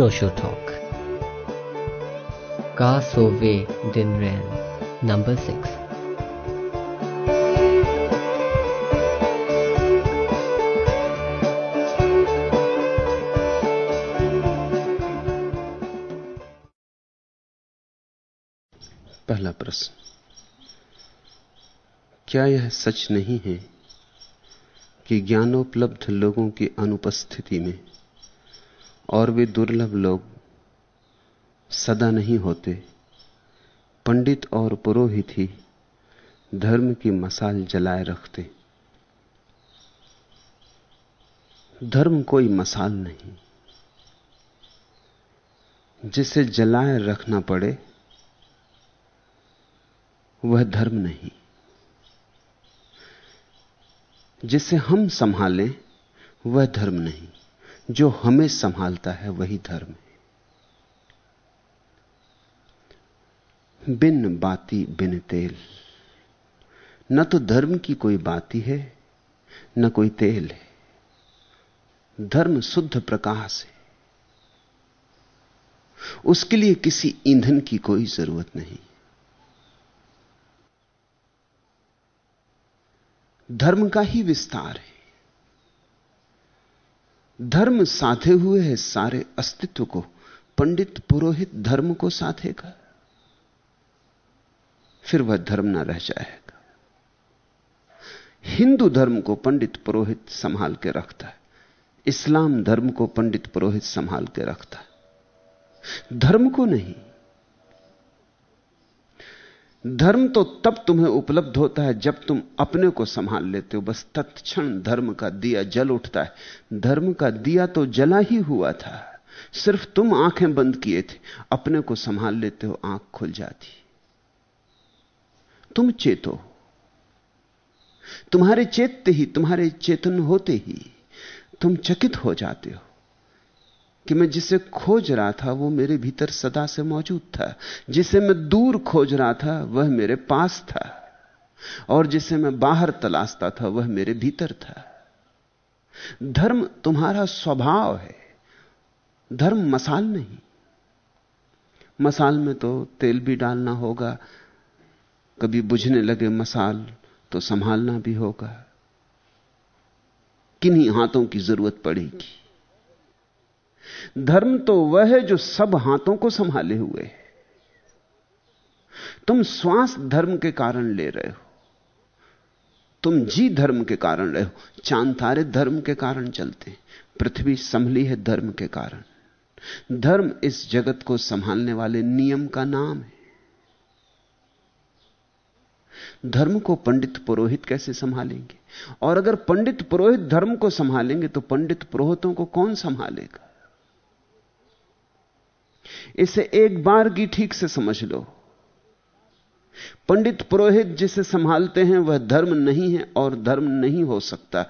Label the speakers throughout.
Speaker 1: Osho Talk. Ka Sove दिन Ren, number 6.
Speaker 2: पहला प्रश्न क्या यह सच नहीं है कि ज्ञानोपलब्ध लोगों की अनुपस्थिति में और वे दुर्लभ लोग सदा नहीं होते। पंडित और पुरोहित ही धर्म की मसाल जलाए रखते। धर्म कोई मसाल नहीं। जिसे जलाए रखना पड़े, वह धर्म नहीं। जिसे हम संभालें, वह धर्म नहीं। जो हमें संभालता है वही धर्म है। बिन बाती बिन तेल। न तो धर्म की कोई बाती है, न कोई तेल है। धर्म शुद्ध प्रकाश है। उसके लिए किसी ईंधन की कोई ज़रूरत नहीं। धर्म का ही विस्तार है। धर्म साधे हुए है सारे अस्तित्व को। पंडित पुरोहित धर्म को साधेगा। फिर वह धर्म ना रह जाएगा। हिंदू धर्म को पंडित पुरोहित संभाल के रखता है। इस्लाम धर्म को पंडित पुरोहित संभाल के रखता है। धर्म को नहीं धर्म तो तब तुम्हें उपलब्ध होता है जब तुम अपने को संभाल लेते हो। बस तत्क्षण धर्म का दिया जल उठता है। धर्म का दिया तो जला ही हुआ था। सिर्फ़ तुम आँखें बंद किए थे। अपने को संभाल लेते हो, आँख खुल जाती। तुम चेतो तुम्हारे चेतते ही, तुम्हारे चेतन होते ही तुम चकित हो जाते हो। कि मैं जिसे खोज रहा था, वो मेरे भीतर सदा से मौजूद था। जिसे मैं दूर खोज रहा था, वह मेरे पास था। और जिसे मैं बाहर तलाशता था, वह मेरे भीतर था। धर्म तुम्हारा स्वभाव है। धर्म मसाल नहीं। मसाल में तो तेल भी डालना होगा, कभी बुझने लगे मसाल तो संभालना भी होगा। किन्हीं हाथों की ज़रूरत पड़ेगी। धर्म तो वह है जो सब हाथों को संभाले हुए है। तुम श्वास धर्म के कारण ले रहे हो। तुम जी धर्म के कारण रहे हो। चाँद तारे धर्म के कारण चलते पृथ्वी संभली है धर्म के कारण। धर्म इस जगत को संभालने वाले नियम का नाम है। धर्म को पंडित पुरोहित कैसे संभालेंगे? और अगर पंडित पुरोहित धर्म को संभालेंगे तो पंडित पुरोहितों को कौन संभालेगा? इसे एक बार की ठीक से समझ लो। पंडित पुरोहित जिसे संभालते हैं, वह धर्म नहीं है और धर्म नहीं हो सकता।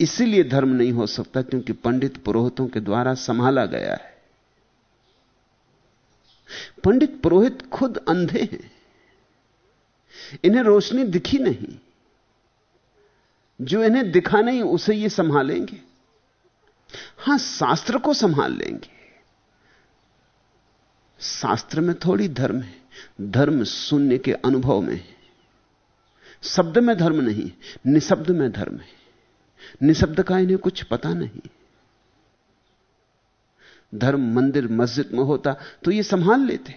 Speaker 2: इसीलिए धर्म नहीं हो सकता क्योंकि पंडित पुरोहितों के द्वारा संभाला गया है। पंडित पुरोहित खुद अंधे हैं। इन्हें रोशनी दिखी नहीं। जो इन्हें दिखा नहीं, उसे ये संभालेंगे। हाँ, शास्त्र को संभाल लेंगे। शास्त्र में थोड़ी धर्म है। धर्म शून्य के अनुभव में है। शब्द में धर्म नहीं, निशब्द में धर्म है। निशब्द का इन्हें कुछ पता नहीं। धर्म मंदिर, मस्जिद में होता तो ये संभाल लेते।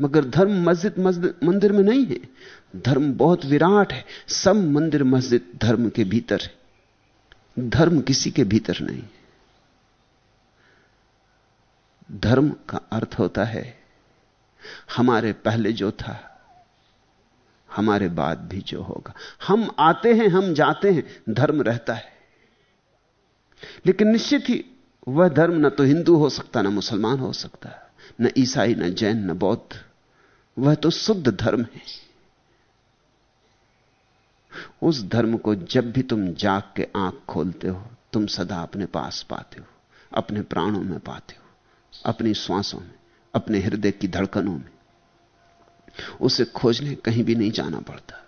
Speaker 2: मगर धर्म मस्जिद मंदिर में नहीं है। धर्म बहुत विराट है। सब मंदिर, मस्जिद धर्म के भीतर है। धर्म किसी के भीतर नहीं धर्म का अर्थ होता है, हमारे पहले जो था, हमारे बाद भी जो होगा। हम आते हैं, हम जाते हैं, धर्म रहता है। लेकिन निश्चित ही वह धर्म न तो हिंदू हो सकता, ना मुसलमान हो सकता, न ईसाई, न जैन, न बौद्ध। वह तो शुद्ध धर्म है। उस धर्म को जब भी तुम जाग के आँख खोलते हो, तुम सदा अपने पास पाते हो, अपने प्राणों में पाते हो। अपनी श्वासों में, अपने हृदय की धड़कनों में। उसे खोजने कहीं भी नहीं जाना पड़ता।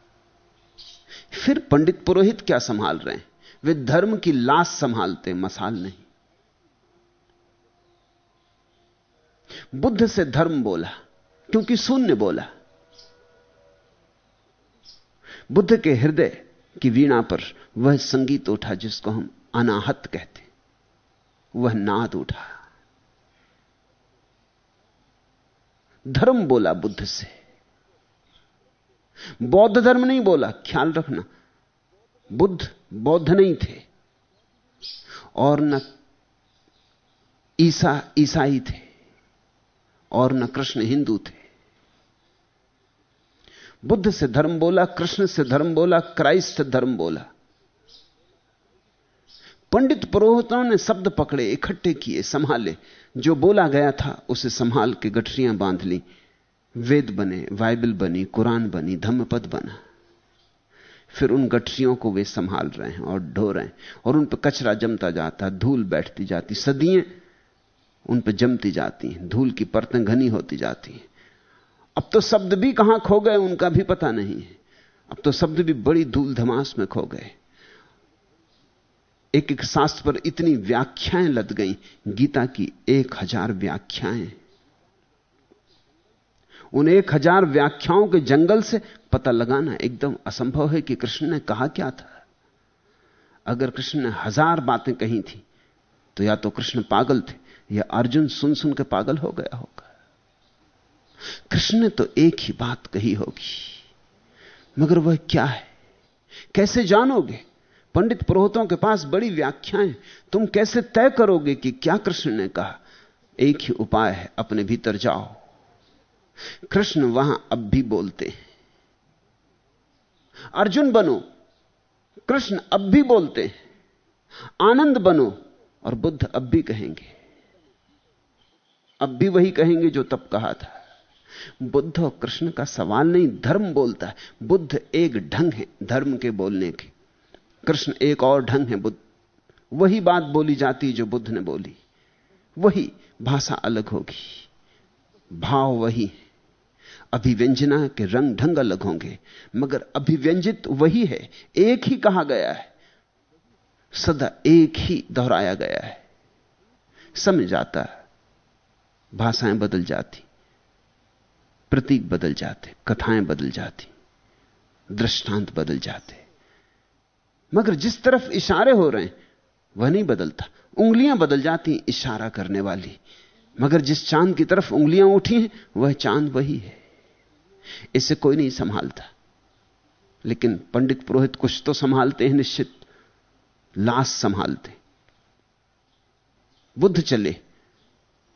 Speaker 2: फिर पंडित पुरोहित क्या संभाल रहे हैं? वे धर्म की लाश संभालते, मसाल नहीं। बुद्ध से धर्म बोला, क्योंकि शून्य बोला। बुद्ध के हृदय की वीणा पर वह संगीत उठा जिसको हम अनाहत कहते वह नाद उठा। धर्म बोला बुद्ध से। बौद्ध धर्म नहीं बोला, ख्याल रखना। बुद्ध बौद्ध नहीं थे। और न ईसा, ईसाई थे। और न कृष्ण हिंदू थे। बुद्ध से धर्म बोला, कृष्ण से धर्म बोला, क्राइस्ट से धर्म बोला। पंडित पुरोहितों ने शब्द पकड़े, इकट्ठे किए, संभाले। जो बोला गया था, उसे संभाल के गठरियाँ बाँध ली। वेद बने, बाइबल बनी, कुरान बनी, धम्मपद बना। फिर उन गठरियों को वे संभाल रहे हैं और ढो रहे हैं और उन पर कचरा जमता जाता, धूल बैठती जाती, सदियाँ उन पर जमती जाती हैं, धूल की परतें घनी होती जाती हैं। अब तो शब्द भी कहाँ खो गए, उनका भी पता नहीं है। अब तो शब्द भी बड़ी धूल धमास में खो गए। एक एक शास्त्र पर इतनी व्याख्याएँ लद गई। गीता की एक हज़ार व्याख्याएँ। उन एक हज़ार व्याख्याओं के जंगल से पता लगाना एकदम असंभव है कि कृष्ण ने कहा क्या था। अगर कृष्ण ने हज़ार बातें कही थी तो या तो कृष्ण पागल थे, या अर्जुन सुन सुन के पागल हो गया होगा। कृष्ण ने तो एक ही बात कही होगी, मगर वह क्या है? कैसे जानोगे? पंडित पुरोहितों के पास बड़ी व्याख्याएँ तुम कैसे तय करोगे कि क्या कृष्ण ने कहा? एक ही उपाय है, अपने भीतर जाओ। कृष्ण वहाँ अब भी बोलते हैं। अर्जुन बनो, कृष्ण अब भी बोलते हैं। आनंद बनो, और बुद्ध अब भी कहेंगे। अब भी वही कहेंगे जो तब कहा था। बुद्ध और कृष्ण का सवाल नहीं, धर्म बोलता है। बुद्ध एक ढंग है धर्म के बोलने के। कृष्ण एक और ढंग है बुद्ध। वही बात बोली जाती जो बुद्ध ने बोली। वही भाषा अलग होगी। भाव वही है। अभिव्यंजना के रंग ढंग अलग होंगे। मगर अभिव्यंजित वही है। एक ही कहा गया है। सदा एक ही दोहराया गया है। समझ जाता भाषाएँ बदल जाती। प्रतीक बदल जाते। कथाएँ बदल जाती। दृष्टांत बदल जाते। मगर जिस तरफ़ इशारे हो रहे हैं, वह नहीं बदलता। उंगलियाँ बदल जाती इशारा करने वाली। मगर जिस चाँद की तरफ़ उंगलियाँ उठी हैं, वह चाँद वही है। इसे कोई नहीं संभालता। लेकिन पंडित पुरोहित कुछ तो संभालते हैं निश्चित। लाश संभालते। बुद्ध चले।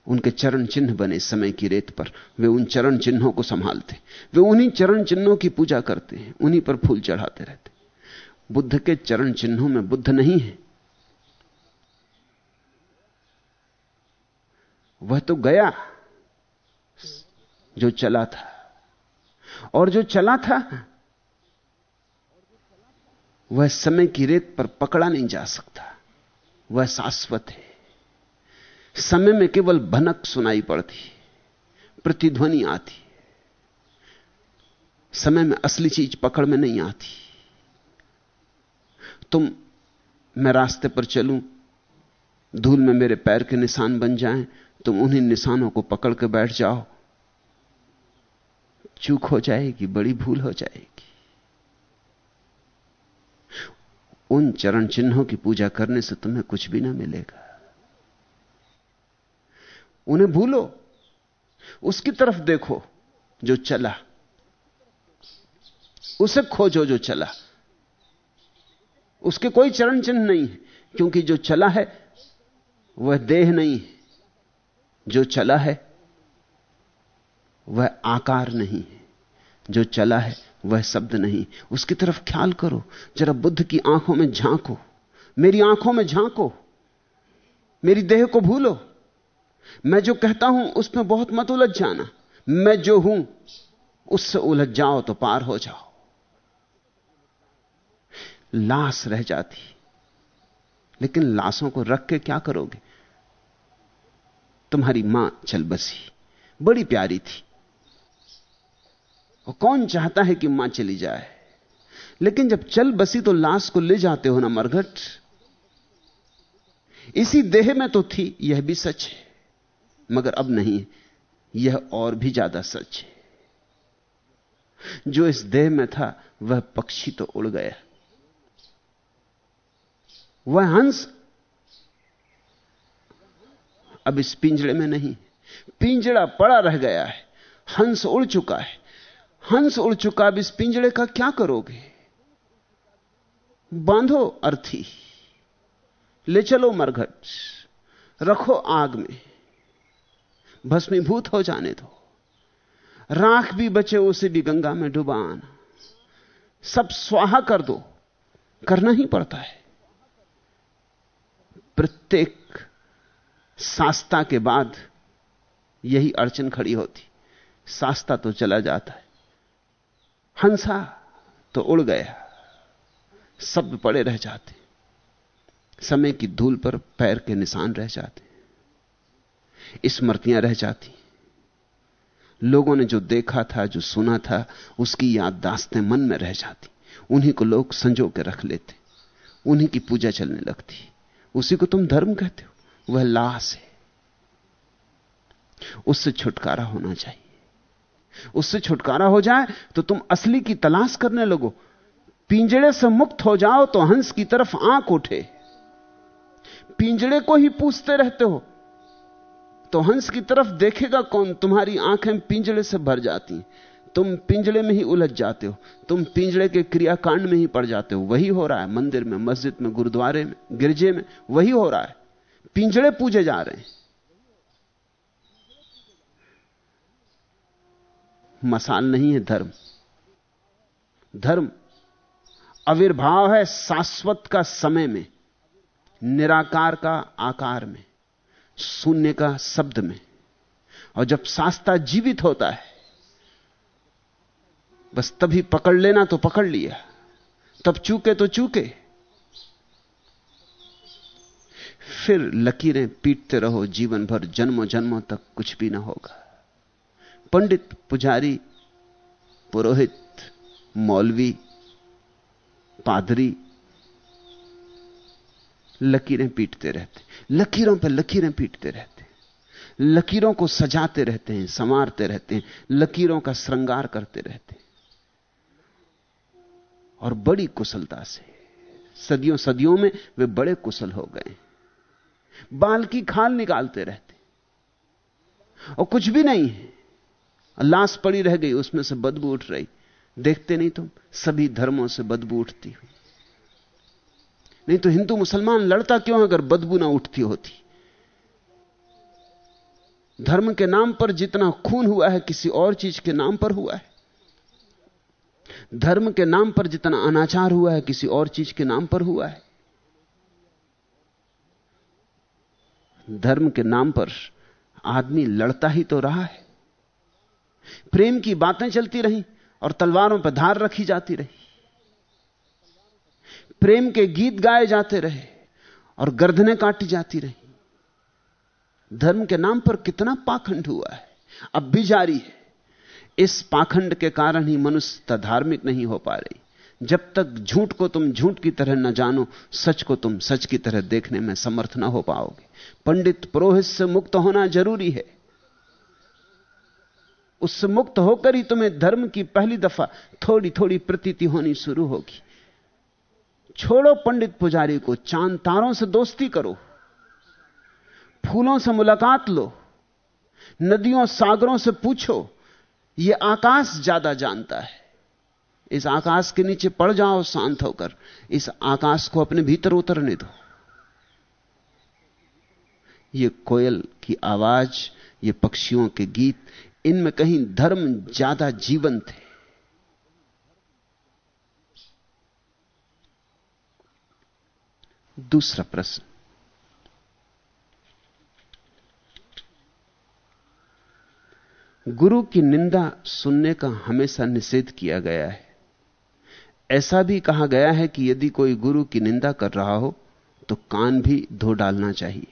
Speaker 2: उनके चरण चिन्ह बने समय की रेत पर। वे उन चरण चिन्हों को संभालते। वे उन्हीं चरण चिन्हों की पूजा करते हैं। उन्हीं पर फूल चढ़ाते रहते। बुद्ध के चरण चिन्हों में बुद्ध नहीं है। वह तो गया, जो चला था। और जो चला था, वह समय की रेत पर पकड़ा नहीं जा सकता। वह शाश्वत है। समय में केवल भनक सुनाई पड़ती, प्रतिध्वनि आती। समय में असली चीज़ पकड़ में नहीं आती। तुम, मैं रास्ते पर चलूँ, धूल में मेरे पैर के निशान बन जाएँ, तुम उन्हीं निशानों को पकड़ के बैठ जाओ। चूक हो जाएगी, बड़ी भूल हो जाएगी। उन चरण चिन्हों की पूजा करने से तुम्हें कुछ भी ना मिलेगा। उन्हें भूलो, उसकी तरफ़ देखो, जो चला, उसे खोजो जो चला। उसके कोई चरण चिन्ह नहीं है, क्योंकि जो चला है, वह देह नहीं है। जो चला है, वह आकार नहीं है। जो चला है, वह शब्द नहीं उसकी तरफ़ ख्याल करो, जरा बुद्ध की आँखों में झांको। मेरी आँखों में झांको। मेरी देह को भूलो। मैं जो कहता हूँ, उसमें बहुत मत उलझ जाना। मैं जो हूँ, उससे उलझ जाओ तो पार हो जाओ। लाश रह जाती। लेकिन लाशों को रख के क्या करोगे? तुम्हारी माँ चल बसी। बड़ी प्यारी थी। और कौन चाहता है कि माँ चली जाए? लेकिन जब चल बसी तो लाश को ले जाते हो ना मरघट? इसी देह में तो थी, यह भी सच है। मगर अब नहीं, यह और भी ज़्यादा सच है। जो इस देह में था, वह पक्षी तो उड़ गया। वह हंस। अब इस पिंजड़े में नहीं पिंजड़ा पड़ा रह गया है, हंस उड़ चुका है। हंस उड़ चुका, अब इस पिंजड़े का क्या करोगे? बांधो अर्थी, ले चलो मरघट, रखो आग में, भस्मीभूत हो जाने दो। राख भी बचे उसे भी गंगा में डुबा आना सब स्वाहा कर दो, करना ही पड़ता है। प्रत्येक सास्ता के बाद यही अड़चन खड़ी होती। सास्ता तो चला जाता है। हंसा तो उड़ गया। सब पड़े रह जाते। समय की धूल पर पैर के निशान रह जाते। स्मृतियाँ रह जाती। लोगों ने जो देखा था, जो सुना था, उसकी याददाश्तें मन में रह जाती। उन्हीं को लोग संजो के रख लेते। उन्हीं की पूजा चलने लगती। उसी को तुम धर्म कहते हो। वह लाश है। उससे छुटकारा होना चाहिए। उससे छुटकारा हो जाए तो तुम असली की तलाश करने लगो। पिंजड़े से मुक्त हो जाओ तो हंस की तरफ़ आँख उठे। पिंजड़े को ही पूछते रहते हो तो हंस की तरफ़ देखेगा कौन? तुम्हारी आँखें पिंजड़े से भर जाती तुम पिंजड़े में ही उलझ जाते हो, तुम पिंजड़े के क्रियाकांड में ही पड़ जाते हो। वही हो रहा है मंदिर में, मस्जिद में, गुरुद्वारे में, गिरजे में, वही हो रहा है। पिंजड़े पूजे जा रहे हैं। मसाल नहीं है धर्म। धर्म आविर्भाव है शाश्वत का समय में, निराकार का आकार में, शून्य का शब्द में। और जब शास्ता जीवित होता है बस तभी पकड़ लेना तो पकड़ लिया। तब चूके तो चूके। फिर लकीरें पीटते रहो, जीवन भर जन्मों जन्मों तक कुछ भी ना होगा। पंडित, पुजारी, पुरोहित, मौलवी, पादरी, लकीरें पीटते रहते। लकीरों पर लकीरें पीटते रहते। लकीरों को सजाते रहते हैं, संवारते रहते हैं। लकीरों का श्रृंगार करते रहते हैं। और बड़ी कुशलता से। सदियों सदियों में वे बड़े कुशल हो गए। बाल की खाल निकालते रहते। और कुछ भी नहीं है। लाश पड़ी रह गई, उसमें से बदबू उठ रही। देखते नहीं तुम, सभी धर्मों से बदबू उठती हुई। नहीं तो हिंदू मुसलमान लड़ता क्यों अगर बदबू ना उठती होती? धर्म के नाम पर जितना खून हुआ है, किसी और चीज़ के नाम पर हुआ है। धर्म के नाम पर जितना अनाचार हुआ है, किसी और चीज़ के नाम पर हुआ है। धर्म के नाम पर आदमी लड़ता ही तो रहा है। प्रेम की बातें चलती रही और तलवारों पर धार रखी जाती रही। प्रेम के गीत गाए जाते रहे और गर्दनें काटी जाती रही। धर्म के नाम पर कितना पाखंड हुआ है। अब भी जारी है। इस पाखंड के कारण ही मनुष्य धार्मिक नहीं हो पा रही। जब तक झूठ को तुम झूठ की तरह न जानो, सच को तुम सच की तरह देखने में समर्थ न हो पाओगे। पंडित पुरोहित से मुक्त होना ज़रूरी है। उससे मुक्त होकर ही तुम्हें धर्म की पहली दफ़ा थोड़ी थोड़ी प्रतीति होनी शुरू होगी। छोड़ो पंडित पुजारी को, चाँद तारों से दोस्ती करो। फूलों से मुलाकात लो। नदियों, सागरों से पूछो। यह आकाश ज़्यादा जानता है। इस आकाश के नीचे पड़ जाओ, शांत होकर। इस आकाश को अपने भीतर उतरने दो। ये कोयल की आवाज़, ये पक्षियों के गीत, इनमें कहीं धर्म ज़्यादा जीवंत है। दूसरा प्रश्न। गुरु की निंदा सुनने का हमेशा निषेध किया गया है। ऐसा भी कहा गया है कि यदि कोई गुरु की निंदा कर रहा हो तो कान भी धो डालना चाहिए।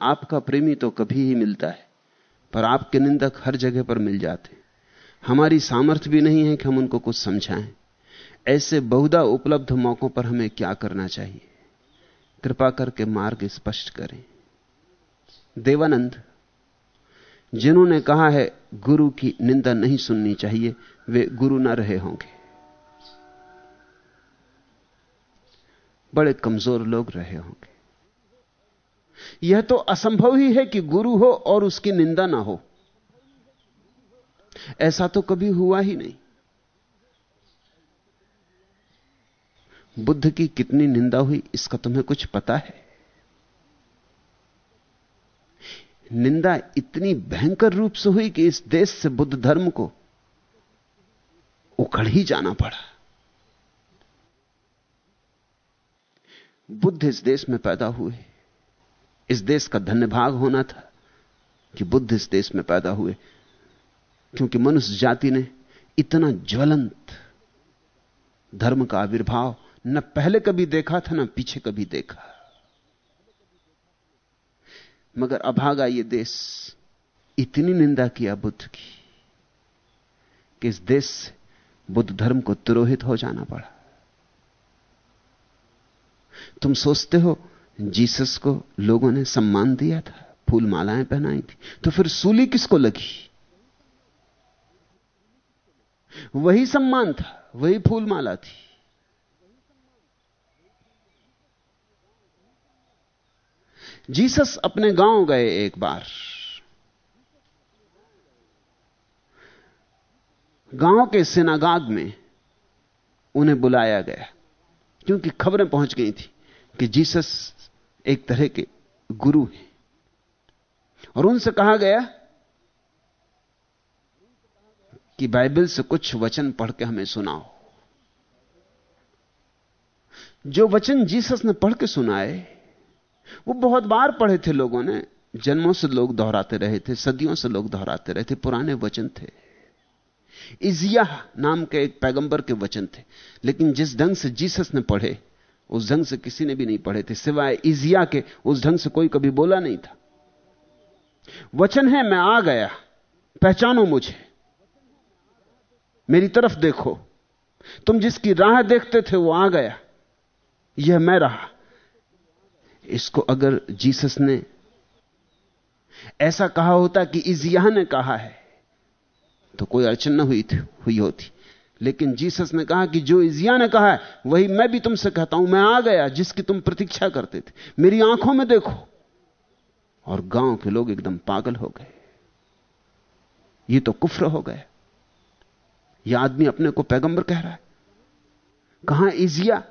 Speaker 2: आपका प्रेमी तो कभी ही मिलता है, पर आपके निंदक हर जगह पर मिल जाते हमारी सामर्थ्य भी नहीं है कि हम उनको कुछ समझाएँ। ऐसे बहुधा उपलब्ध मौकों पर हमें क्या करना चाहिए? कृपा करके मार्ग स्पष्ट करें। देवानंद जिन्होंने कहा है, गुरु की निंदा नहीं सुननी चाहिए, वे गुरु ना रहे होंगे। बड़े कमज़ोर लोग रहे होंगे। यह तो असंभव ही है कि गुरु हो और उसकी निंदा ना हो। ऐसा तो कभी हुआ ही नहीं। बुद्ध की कितनी निंदा हुई, इसका तुम्हें कुछ पता है? निंदा इतनी भयंकर रूप से हुई कि इस देश से बुद्ध धर्म को उखड़ ही जाना पड़ा। बुद्ध इस देश में पैदा हुए। इस देश का धन्य भाग होना था कि बुद्ध इस देश में पैदा हुए। क्योंकि मनुष्य जाति ने इतना ज्वलंत धर्म का आविर्भाव न पहले कभी देखा था, न पीछे कभी देखा। मगर अभागा ये देश। इतनी निंदा किया बुद्ध की कि इस देश से बुद्ध धर्म को तुरोहित हो जाना पड़ा। तुम सोचते हो, जीसस को लोगों ने सम्मान दिया था फूल मालाएँ पहनाई थी तो फिर सूली किसको लगी? वही सम्मान था, वही फूल माला थी। जीसस अपने गाँव गए एक बार। गाँव के सेनागाग में उन्हें बुलाया गया, क्योंकि खबरें पहुँच गई थी कि जीसस एक तरह के गुरु हैं। और उनसे कहा गया कि बाइबल से कुछ वचन पढ़ के हमें सुनाओ। जो वचन जीसस ने पढ़ के सुनाए वो बहुत बार पढ़े थे लोगों ने। जन्मों से लोग दोहराते रहे थे, सदियों से लोग दोहराते रहे थे। पुराने वचन थे। इजिया नाम के एक पैगंबर के वचन थे। लेकिन जिस ढंग से जीसस ने पढ़े, उस ढंग से किसी ने भी नहीं पढ़े थे। सिवाय इजिया के, उस ढंग से कोई कभी बोला नहीं था। वचन है, मैं आ गया। पहचानो मुझे। मेरी तरफ़ देखो। तुम जिसकी राह देखते थे, वो आ गया। यह मैं रहा। इसको अगर जीसस ने ऐसा कहा होता कि इजिया ने कहा है तो कोई अड़चन न हुई थी, हुई होती। लेकिन जीसस ने कहा कि जो इजिया ने कहा है, वही मैं भी तुमसे कहता हूँ, मैं आ गया जिसकी तुम प्रतीक्षा करते थे। मेरी आँखों में देखो। और गाँव के लोग एकदम पागल हो गए। ये तो कुफ्र हो गए। यह आदमी अपने को पैगंबर कह रहा है। कहाँ इजिया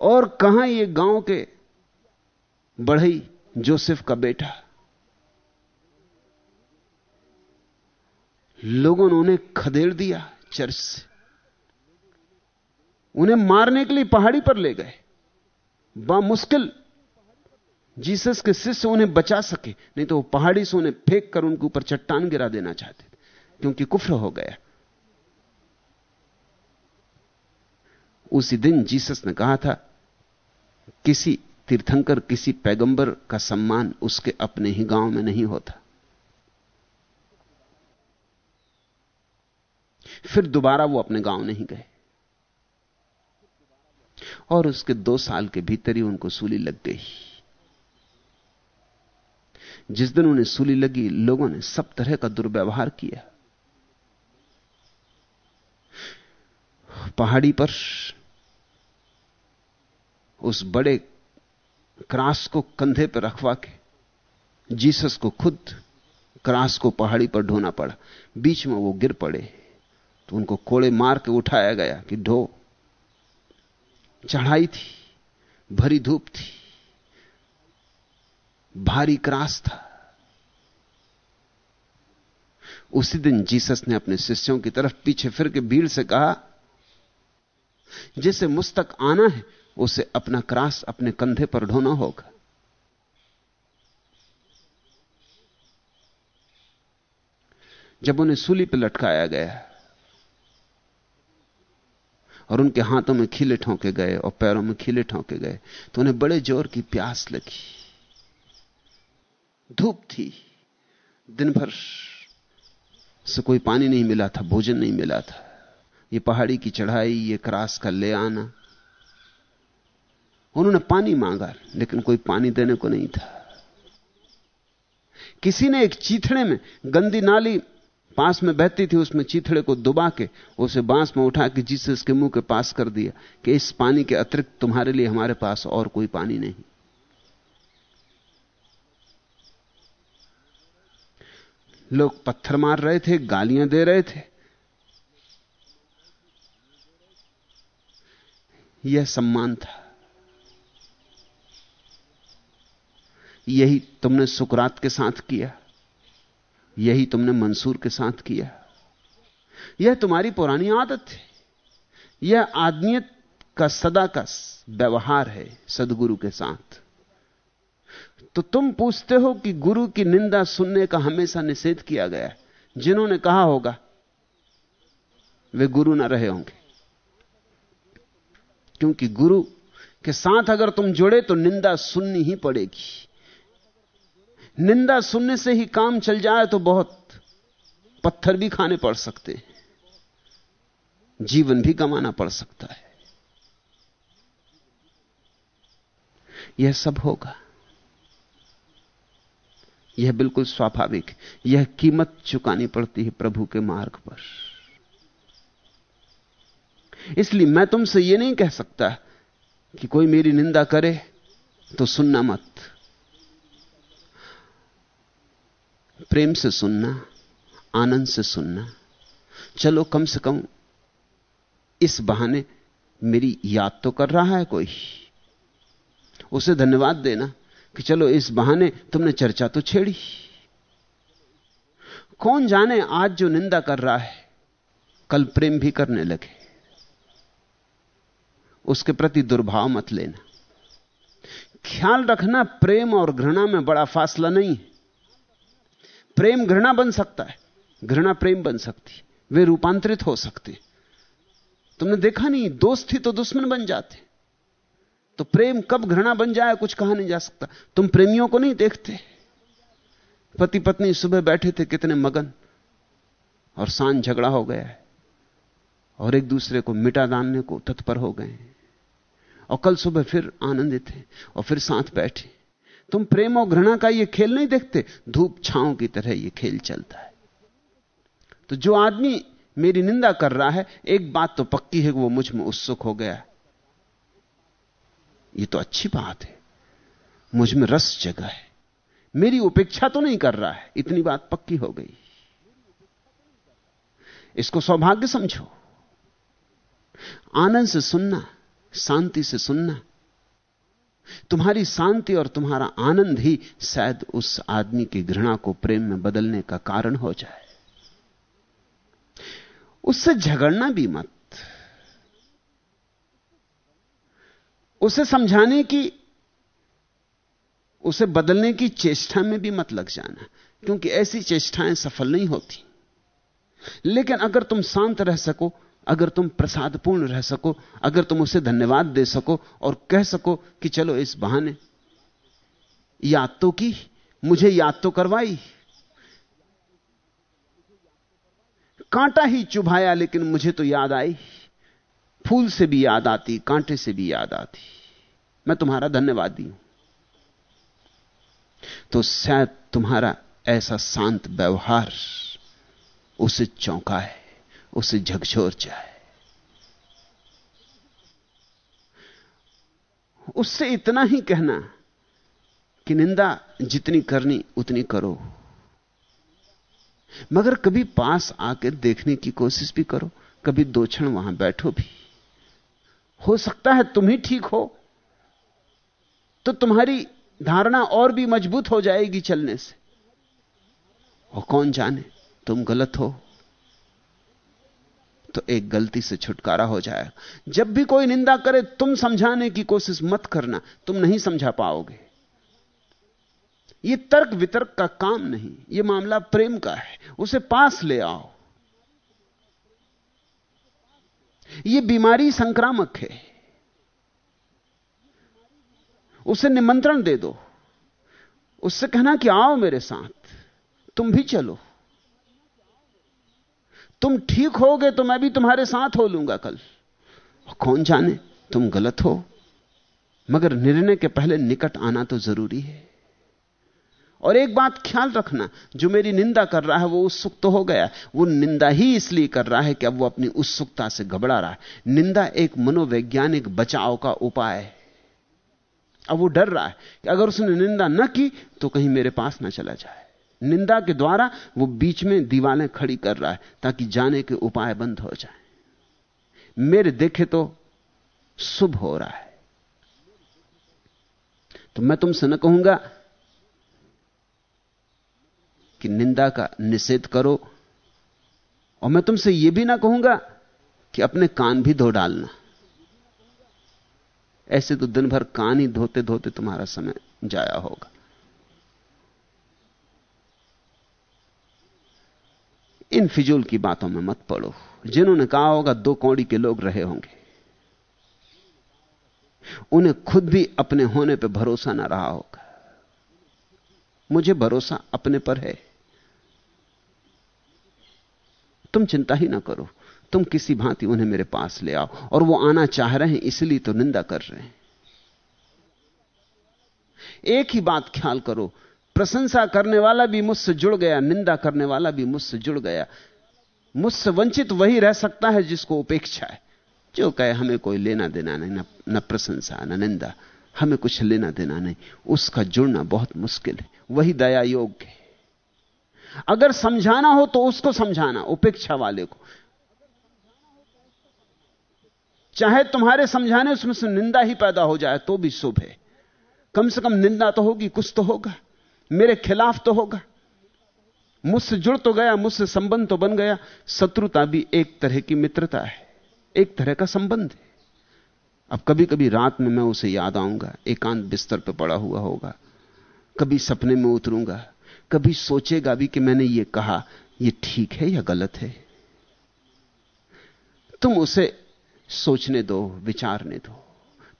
Speaker 2: और कहाँ ये गाँव के बढ़ई जोसेफ का बेटा। लोगों ने उन्हें खदेड़ दिया चर्च से। उन्हें मारने के लिए पहाड़ी पर ले गए। मुश्किल जीसस के शिष्य उन्हें बचा सके, नहीं तो वो पहाड़ी से उन्हें फेंक कर उनके ऊपर चट्टान गिरा देना चाहते थे, क्योंकि कुफ्र हो गया। उसी दिन जीसस ने कहा था, किसी तीर्थंकर किसी पैगंबर का सम्मान उसके अपने ही गाँव में नहीं होता। फिर दोबारा वो अपने गाँव नहीं गए। और उसके दो साल के भीतर ही उनको सूली लग गई। जिस दिन उन्हें सूली लगी, लोगों ने सब तरह का दुर्व्यवहार किया। पहाड़ी पर उस बड़े क्रास को कंधे पर रखवा के, जीसस को खुद क्रास को पहाड़ी पर ढोना पड़ा। बीच में वो गिर पड़े। तो उनको कोड़े मार के उठाया गया कि ढो। चढ़ाई थी, भरी धूप थी। भारी क्रास था। उसी दिन जीसस ने अपने शिष्यों की तरफ़ पीछे फिर के भीड़ से कहा, जिसे मुस्तक आना है उसे अपना क्रास अपने कंधे पर ढोना होगा। जब उन्हें सूली पर लटकाया गया और उनके हाथों में खिले ठोंके गए और पैरों में खिले ठोंके गए तो उन्हें बड़े ज़ोर की प्यास लगी। धूप थी। दिन भर से कोई पानी नहीं मिला था, भोजन नहीं मिला था। ये पहाड़ी की चढ़ाई, ये क्रास का ले आना उन्होंने पानी मांगा, लेकिन कोई पानी देने को नहीं था। किसी ने एक चीथड़े में गंदी नाली पास में बहती थी, उसमें चीथड़े को दुबा के उसे बाँस में उठा के जीसस के मुँह के पास कर दिया कि इस पानी के अतिरिक्त तुम्हारे लिए हमारे पास और कोई पानी नहीं। लोग पत्थर मार रहे थे, गालियाँ दे रहे थे। यह सम्मान था। यही तुमने सुकरात के साथ किया, यही तुमने मंसूर के साथ किया। यह तुम्हारी पुरानी आदत है। यह आदमियत का सदा का व्यवहार है सदगुरु के साथ। तो तुम पूछते हो कि गुरु की निंदा सुनने का हमेशा निषेध किया गया है। जिन्होंने कहा होगा, वे गुरु ना रहे होंगे। क्योंकि गुरु के साथ अगर तुम जुड़े तो निंदा सुननी ही पड़ेगी। निंदा सुनने से ही काम चल जाए तो बहुत पत्थर भी खाने पड़ सकते हैं। जीवन भी गंवाना पड़ सकता है। यह सब होगा। यह बिल्कुल स्वाभाविक यह कीमत चुकानी पड़ती है प्रभु के मार्ग पर। इसलिए मैं तुमसे यह नहीं कह सकता कि कोई मेरी निंदा करे तो सुनना मत। प्रेम से सुनना, आनंद से सुनना। चलो कम से कम इस बहाने मेरी याद तो कर रहा है कोई। उसे धन्यवाद देना कि चलो इस बहाने तुमने चर्चा तो छेड़ी। कौन जाने आज जो निंदा कर रहा है, कल प्रेम भी करने लगे। उसके प्रति दुर्भाव मत लेना। ख्याल रखना प्रेम और घृणा में बड़ा फासला नहीं है। प्रेम घृणा बन सकता है। घृणा प्रेम बन सकती है। वे रूपांतरित हो सकते तुमने देखा नहीं, दोस्त ही तो दुश्मन बन जाते तो प्रेम कब घृणा बन जाए, कुछ कहा नहीं जा सकता। तुम प्रेमियों को नहीं देखते। पति पत्नी सुबह बैठे थे, कितने मगन। और साँझ झगड़ा हो गया है। और एक दूसरे को मिटा डालने को तत्पर हो गए और कल सुबह फिर आनंदित थे और फिर साथ बैठे तुम प्रेम और घृणा का यह खेल नहीं देखते? धूप छांव की तरह यह खेल चलता है। तो जो आदमी मेरी निंदा कर रहा है, एक बात तो पक्की है कि वो मुझमें उत्सुक हो गया। ये तो अच्छी बात है। मुझमें रस जगह है। मेरी उपेक्षा तो नहीं कर रहा है। इतनी बात पक्की हो गई। इसको सौभाग्य समझो। आनंद से सुनना, शांति से सुनना तुम्हारी शांति और तुम्हारा आनंद ही शायद उस आदमी की घृणा को प्रेम में बदलने का कारण हो जाए। उससे झगड़ना भी मत। उसे समझाने की, उसे बदलने की चेष्टा में भी मत लग जाना, क्योंकि ऐसी चेष्टाएँ सफल नहीं होती। लेकिन अगर तुम शांत रह सको अगर तुम प्रसादपूर्ण रह सको, अगर तुम उसे धन्यवाद दे सको और कह सको कि चलो इस बहाने। याद तो की, मुझे याद तो करवाई। कांटा ही चुभाया लेकिन मुझे तो याद आई। फूल से भी याद आती, कांटे से भी याद आती। मैं तुम्हारा धन्यवादी हूँ। तो शायद तुम्हारा ऐसा शांत व्यवहार उसे चौंका है। उसे झकझोर जाए। उससे इतना ही कहना कि निंदा जितनी करनी उतनी करो। मगर कभी पास आकर देखने की कोशिश भी करो, कभी दो क्षण वहाँ बैठो भी। हो सकता है तुम ही ठीक हो तो तुम्हारी धारणा और भी मज़बूत हो जाएगी चलने से। और कौन जाने, तुम गलत हो। तो एक गलती से छुटकारा हो जाएगा। जब भी कोई निंदा करे, तुम समझाने की कोशिश मत करना। तुम नहीं समझा पाओगे। यह तर्क वितर्क का काम नहीं। यह मामला प्रेम का है। उसे पास ले आओ। यह बीमारी संक्रामक है। उसे निमंत्रण दे दो। उससे कहना कि आओ मेरे साथ। तुम भी चलो। तुम ठीक होगे तो मैं भी तुम्हारे साथ हो लूँगा कल। कौन जाने? तुम गलत हो। मगर निर्णय के पहले निकट आना तो ज़रूरी है। और एक बात ख्याल रखना, जो मेरी निंदा कर रहा है वो उत्सुक तो हो गया। वो निंदा ही इसलिए कर रहा है कि अब वो अपनी उत्सुकता से घबरा रहा है। निंदा एक मनोवैज्ञानिक बचाव का उपाय है। अब वो डर रहा है कि अगर उसने निंदा न की तो कहीं मेरे पास ना चला जाए। निंदा के द्वारा वो बीच में दीवालें खड़ी कर रहा है ताकि जाने के उपाय बंद हो जाए। मेरे देखे तो शुभ हो रहा है। तो मैं तुमसे न कहूँगा कि निंदा का निषेध करो, और मैं तुमसे यह भी ना कहूँगा कि अपने कान भी धो डालना। ऐसे तो दिन भर कान ही धोते धोते तुम्हारा समय जाया होगा। इन फिजूल की बातों में मत पड़ो। जिन्होंने कहा होगा, दो कौड़ी के लोग रहे होंगे। उन्हें खुद भी अपने होने पर भरोसा ना रहा होगा। मुझे भरोसा अपने पर है। तुम चिंता ही ना करो। तुम किसी भांति उन्हें मेरे पास ले आओ। और वो आना चाह रहे हैं, इसलिए तो निंदा कर रहे हैं। एक ही बात ख्याल करो। प्रशंसा करने वाला भी मुझसे जुड़ गया निंदा करने वाला भी मुझसे जुड़ गया। मुझसे वंचित वही रह सकता है जिसको उपेक्षा है। जो कहे हमें कोई लेना देना नहीं न, प्रशंसा न निंदा हमें कुछ लेना देना नहीं। उसका जुड़ना बहुत मुश्किल है वही दया योग्य है। अगर समझाना हो तो उसको समझाना उपेक्षा वाले को। चाहे तुम्हारे समझाने उसमें से निंदा ही पैदा हो जाए तो भी शुभ है। कम से कम निंदा तो होगी कुछ तो होगा। मेरे खिलाफ तो होगा। मुझसे जुड़ तो गया, मुझसे संबंध तो बन गया। शत्रुता भी एक तरह की मित्रता है, एक तरह का संबंध है। अब कभी कभी रात में मैं उसे याद आऊँगा, एकांत बिस्तर पर पड़ा हुआ होगा। कभी सपने में उतरूँगा, कभी सोचेगा भी कि मैंने यह कहा यह ठीक है या गलत है। तुम उसे सोचने दो, विचारने दो।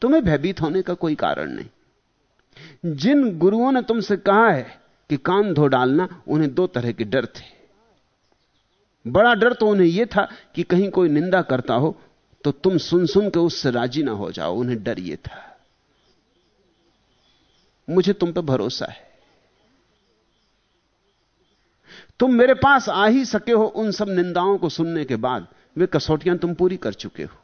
Speaker 2: तुम्हें भयभीत होने का कोई कारण नहीं। जिन गुरुओं ने तुमसे कहा है कि कान धो डालना, उन्हें दो तरह के डर थे। बड़ा डर तो उन्हें यह था कि कहीं कोई निंदा करता हो तो तुम सुन सुन के उससे राज़ी ना हो जाओ, उन्हें डर यह था। मुझे तुम पर भरोसा है। तुम मेरे पास आ ही सके हो उन सब निंदाओं को सुनने के बाद, वे कसौटियाँ तुम पूरी कर चुके हो।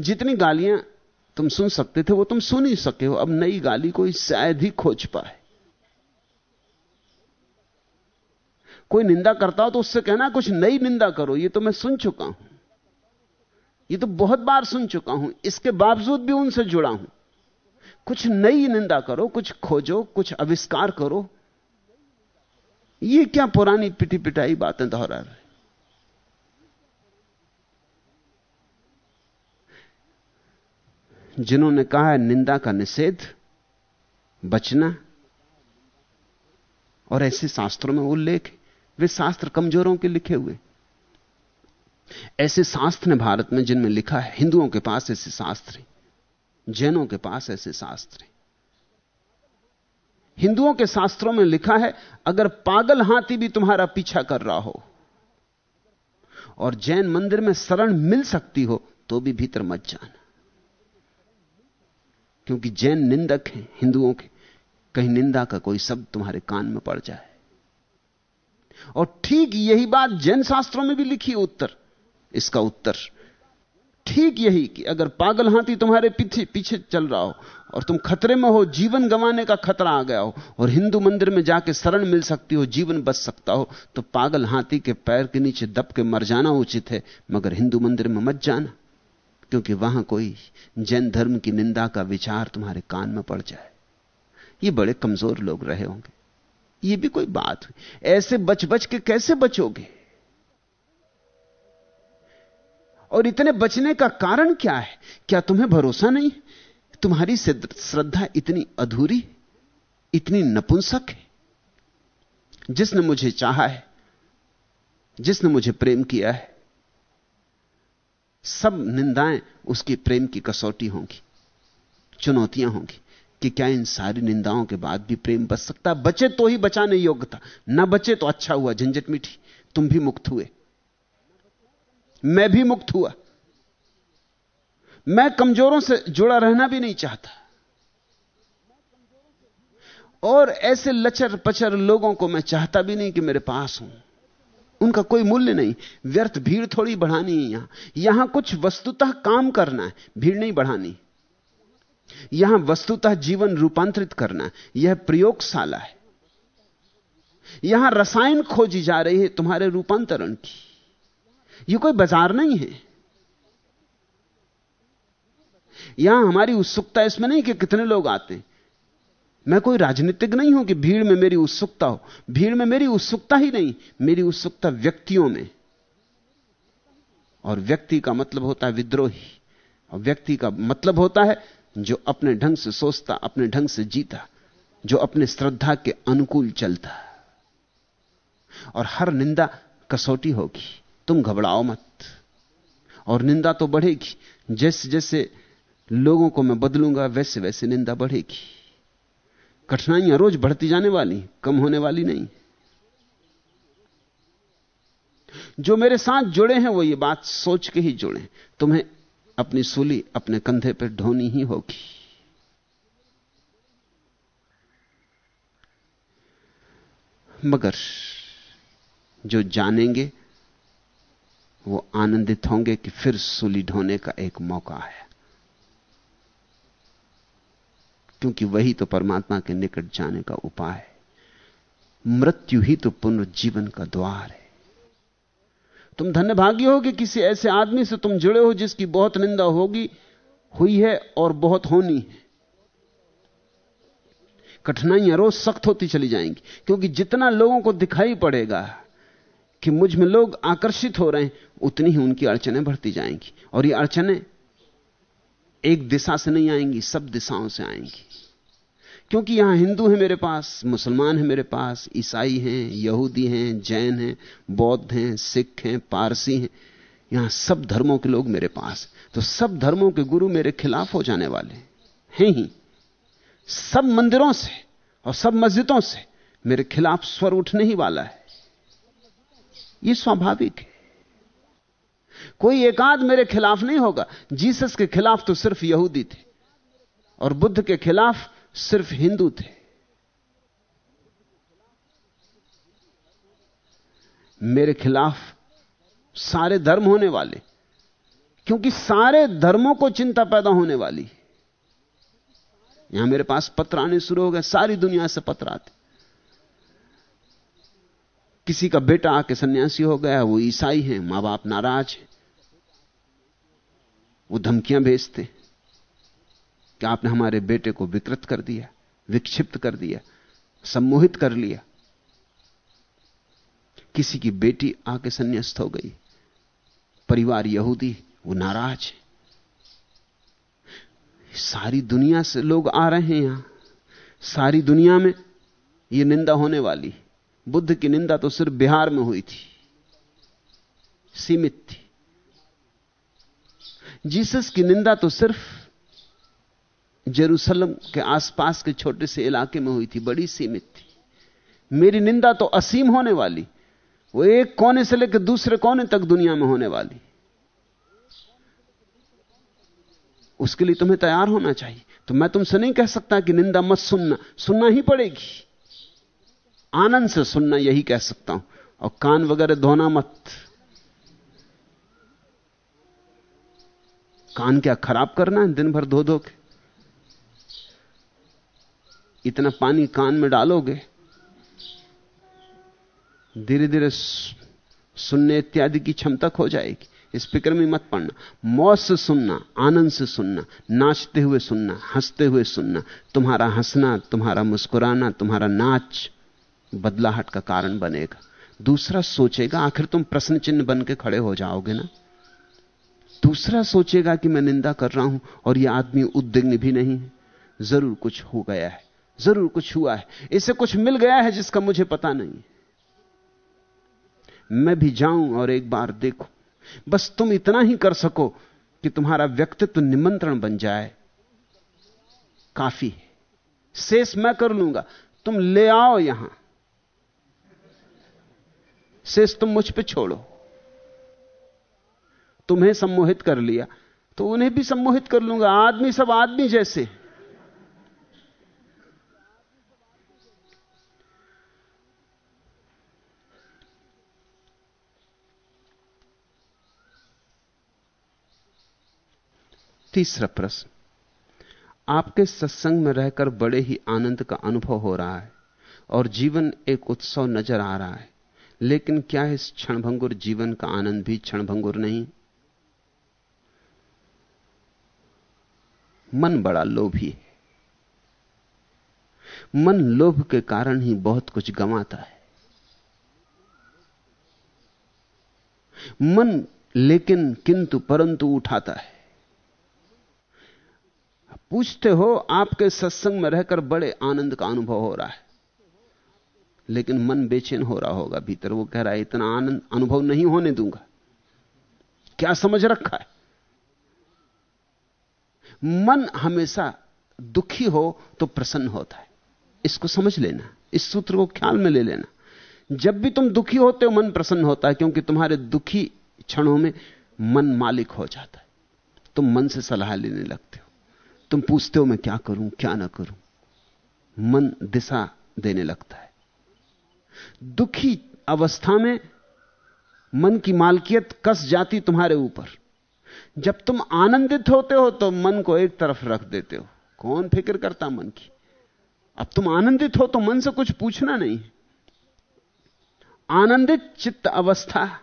Speaker 2: जितनी गालियाँ तुम सुन सकते थे, वो तुम सुन ही सके हो। अब नई गाली कोई शायद ही खोज पाए। कोई निंदा करता हो तो उससे कहना, कुछ नई निंदा करो, ये तो मैं सुन चुका हूँ। ये तो बहुत बार सुन चुका हूँ, इसके बावजूद भी उनसे जुड़ा हूँ। कुछ नई निंदा करो, कुछ खोजो, कुछ आविष्कार करो। ये क्या पुरानी पिटी पिटाई बातें दोहरा रहे जिन्होंने कहा है, निंदा का निषेध, बचना, और ऐसे शास्त्रों में उल्लेख वे शास्त्र कमजोरों के लिखे हुए। ऐसे शास्त्र ने भारत में जिनमें लिखा है, हिंदुओं के पास ऐसे शास्त्र जैनों के पास ऐसे शास्त्र हिंदुओं के शास्त्रों में लिखा है, अगर पागल हाथी भी तुम्हारा पीछा कर रहा हो, और जैन मंदिर में शरण मिल सकती हो तो भी भीतर मत जाना। क्योंकि जैन निंदक हैं, हिंदुओं के। कहीं निंदा का कोई शब्द तुम्हारे कान में पड़ जाए। और ठीक यही बात जैन शास्त्रों में भी लिखी उत्तर। इसका उत्तर, ठीक यही कि अगर पागल हाथी तुम्हारे पीछे पीछे चल रहा हो और तुम खतरे में हो, जीवन गंवाने का खतरा आ गया हो और हिंदू मंदिर में जाके शरण मिल सकती हो, जीवन बच सकता हो तो पागल हाथी के पैर के नीचे दब के मर जाना उचित है, मगर हिंदू मंदिर में मत जाना। क्योंकि वहाँ कोई जैन धर्म की निंदा का विचार तुम्हारे कान में पड़ जाए। ये बड़े कमज़ोर लोग रहे होंगे। ये भी कोई बात हुई। ऐसे बच बच के कैसे बचोगे? और इतने बचने का कारण क्या है? क्या तुम्हें भरोसा नहीं? तुम्हारी श्रद्धा इतनी अधूरी, इतनी नपुंसक है। जिसने मुझे चाहा है, जिसने मुझे प्रेम किया है सब निंदाएँ, उसकी प्रेम की कसौटी होंगी, चुनौतियाँ होंगी कि क्या इन सारी निंदाओं के बाद भी प्रेम बच सकता। बचे तो ही बचाने योग्य था ना बचे तो अच्छा हुआ, झंझट मिठी, तुम भी मुक्त हुए। मैं भी मुक्त हुआ। मैं कमजोरों से जुड़ा रहना भी नहीं चाहता। और ऐसे लचर पचर लोगों को मैं चाहता भी नहीं कि मेरे पास हूँ। उनका कोई मूल्य नहीं। व्यर्थ भीड़ थोड़ी बढ़ानी है यहाँ। यहाँ कुछ वस्तुतः काम करना है, भीड़ नहीं बढ़ानी। यहाँ वस्तुतः जीवन रूपांतरित करना है, यह प्रयोगशाला है। यहाँ रसायन खोजी जा रही है तुम्हारे रूपांतरण की। यह कोई बाज़ार नहीं है। यहाँ हमारी उत्सुकता इसमें नहीं कि कितने लोग आते हैं। मैं कोई राजनीतिक नहीं हूँ कि भीड़ में मेरी उत्सुकता हो। भीड़ में मेरी उत्सुकता ही नहीं, मेरी उत्सुकता व्यक्तियों में। और व्यक्ति का मतलब होता है विद्रोही। और व्यक्ति का मतलब होता है जो अपने ढंग से सोचता, अपने ढंग से जीता, जो अपने श्रद्धा के अनुकूल चलता। और हर निंदा कसौटी होगी। तुम घबराओ मत। और निंदा तो बढ़ेगी। जैसे जैसे लोगों को मैं बदलूँगा वैसे वैसे निंदा बढ़ेगी। कठिनाइयाँ रोज बढ़ती जाने वाली, कम होने वाली नहीं। जो मेरे साथ जुड़े हैं, वो ये बात सोच के ही जुड़े। तुम्हें अपनी सूली अपने कंधे पर ढोनी ही होगी। मगर जो जानेंगे, वो आनंदित होंगे कि फिर सूली ढोने का एक मौका है। क्योंकि वही तो परमात्मा के निकट जाने का उपाय है। मृत्यु ही तो पुनर्जीवन का द्वार है। तुम धन्यभागी हो कि किसी ऐसे आदमी से तुम जुड़े हो जिसकी बहुत निंदा होगी, हुई है और बहुत होनी है। कठिनाइयाँ रोज सख्त होती चली जाएँगी, क्योंकि जितना लोगों को दिखाई पड़ेगा कि मुझमें लोग आकर्षित हो रहे हैं, उतनी ही उनकी अड़चने बढ़ती जाएँगी। और ये अड़चने एक दिशा से नहीं आएँगी, सब दिशाओं से आएँगी। क्योंकि यहाँ हिंदू है मेरे पास, मुसलमान है मेरे पास, ईसाई हैं, यहूदी हैं, जैन हैं, बौद्ध हैं, सिख हैं, पारसी हैं। यहाँ सब धर्मों के लोग मेरे पास तो सब धर्मों के गुरु मेरे खिलाफ हो जाने वाले हैं ही। सब मंदिरों से और सब मस्जिदों से मेरे खिलाफ स्वर उठने ही वाला है। यह स्वाभाविक है। कोई एकाध मेरे खिलाफ नहीं होगा। जीसस के खिलाफ तो सिर्फ़ यहूदी थे और बुद्ध के खिलाफ सिर्फ़ हिंदू थे। मेरे खिलाफ सारे धर्म होने वाले, क्योंकि सारे धर्मों को चिंता पैदा होने वाली यहाँ मेरे पास पत्र आने शुरू हो गए, सारी दुनिया से पत्र आते किसी का बेटा आके सन्यासी हो गया, वो ईसाई है, माँ बाप नाराज़ है, वो धमकियाँ भेजते। कि आपने हमारे बेटे को विकृत कर दिया, विक्षिप्त कर दिया, सम्मोहित कर लिया। किसी की बेटी आके संन्यास्त हो गई। परिवार यहूदी, वो नाराज़ है। सारी दुनिया से लोग आ रहे हैं यहाँ। सारी दुनिया में यह निंदा होने वाली। बुद्ध की निंदा तो सिर्फ़ बिहार में हुई थी। सीमित थी। जीसस की निंदा तो सिर्फ़ जेरूसलम के आसपास के छोटे से इलाके में हुई थी, बड़ी सीमित थी। मेरी निंदा तो असीम होने वाली, वो एक कोने से लेकर दूसरे कोने तक दुनिया में होने वाली। उसके लिए तुम्हें तैयार होना चाहिए। तो मैं तुमसे नहीं कह सकता कि निंदा मत सुनना सुनना ही पड़ेगी। आनंद से सुनना, यही कह सकता हूँ। और कान वगैरह धोना मत। कान क्या खराब करना है? दिन भर धो धो के। इतना पानी कान में डालोगे धीरे धीरे सुनने इत्यादि की क्षमता खो जाएगी। इस फ़िक्र में मत पड़ना। मौत से सुनना, आनंद से सुनना, नाचते हुए सुनना, हँसते हुए सुनना, तुम्हारा हंसना, तुम्हारा मुस्कुराना, तुम्हारा नाच बदलाहट का कारण बनेगा। दूसरा सोचेगा, आखिर तुम प्रश्न चिन्ह बन के खड़े हो जाओगे ना? दूसरा सोचेगा कि मैं निंदा कर रहा हूँ और यह आदमी उद्विग्न भी नहीं है। ज़रूर कुछ हो गया है। ज़रूर कुछ हुआ है। इसे कुछ मिल गया है जिसका मुझे पता नहीं। मैं भी जाऊँ और एक बार देखूँ। बस तुम इतना ही कर सको कि तुम्हारा व्यक्तित्व निमंत्रण बन जाए। काफ़ी है। शेष मैं कर लूँगा। तुम ले आओ यहाँ। शेष तुम मुझ पे छोड़ो। तुम्हें सम्मोहित कर लिया तो उन्हें भी सम्मोहित कर लूँगा। आदमी सब आदमी जैसे तीसरा प्रश्न। आपके सत्संग में रहकर बड़े ही आनंद का अनुभव हो रहा है और जीवन एक उत्सव नज़र आ रहा है, लेकिन क्या इस क्षणभंगुर जीवन का आनंद भी क्षणभंगुर नहीं? मन बड़ा लोभी है। मन लोभ के कारण ही बहुत कुछ गंवाता है। मन लेकिन किंतु परंतु उठाता है। पूछते हो, आपके सत्संग में रहकर बड़े आनंद का अनुभव हो रहा है। लेकिन मन बेचैन हो रहा होगा, भीतर वो कह रहा है, इतना आनंद, अनुभव नहीं होने दूँगा। क्या समझ रखा है? मन हमेशा दुखी हो तो प्रसन्न होता है। इसको समझ लेना, इस सूत्र को ख्याल में ले लेना। जब भी तुम दुखी होते हो, मन प्रसन्न होता है, क्योंकि तुम्हारे दुखी क्षणों में मन मालिक हो जाता है। तुम मन से सलाह लेने लगते हो। तुम पूछते हो मैं क्या करूँ, क्या ना करूँ। मन दिशा देने लगता है। दुखी अवस्था में मन की मालकियत कस जाती तुम्हारे ऊपर। जब तुम आनंदित होते हो तो मन को एक तरफ़ रख देते हो। कौन फ़िक्र करता मन की? अब तुम आनंदित हो तो मन से कुछ पूछना नहीं आनंदित चित्त अवस्था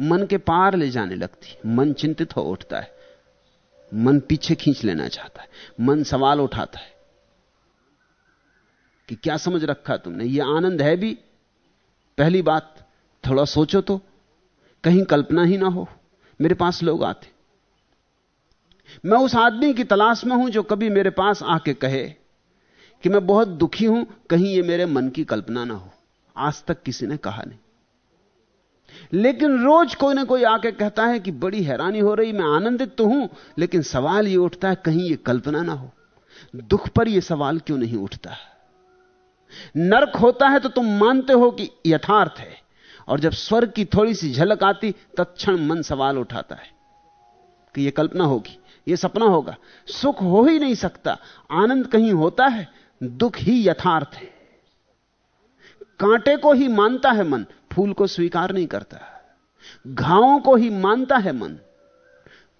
Speaker 2: मन के पार ले जाने लगती। मन चिंतित हो उठता है। मन पीछे खींच लेना चाहता है, मन सवाल उठाता है कि क्या समझ रखा तुमने? यह आनंद है भी। पहली बात, थोड़ा सोचो तो कहीं कल्पना ही ना हो। मेरे पास लोग आते। मैं उस आदमी की तलाश में हूँ जो कभी मेरे पास आके कहे कि मैं बहुत दुखी हूँ, कहीं यह मेरे मन की कल्पना ना हो। आज तक किसी ने कहा नहीं। लेकिन रोज कोई ना कोई आके कहता है कि बड़ी हैरानी हो रही, मैं आनंदित तो हूँ, लेकिन सवाल यह उठता है, कहीं यह कल्पना ना हो। दुख पर यह सवाल क्यों नहीं उठता? नरक होता है तो तुम मानते हो कि यथार्थ है, और जब स्वर्ग की थोड़ी सी झलक आती, तत्क्षण मन सवाल उठाता है कि यह कल्पना होगी यह सपना होगा। सुख हो ही नहीं सकता, आनंद कहीं होता है, दुख ही यथार्थ है। कांटे को ही मानता है मन, फूल को स्वीकार नहीं करता। घावों को ही मानता है मन,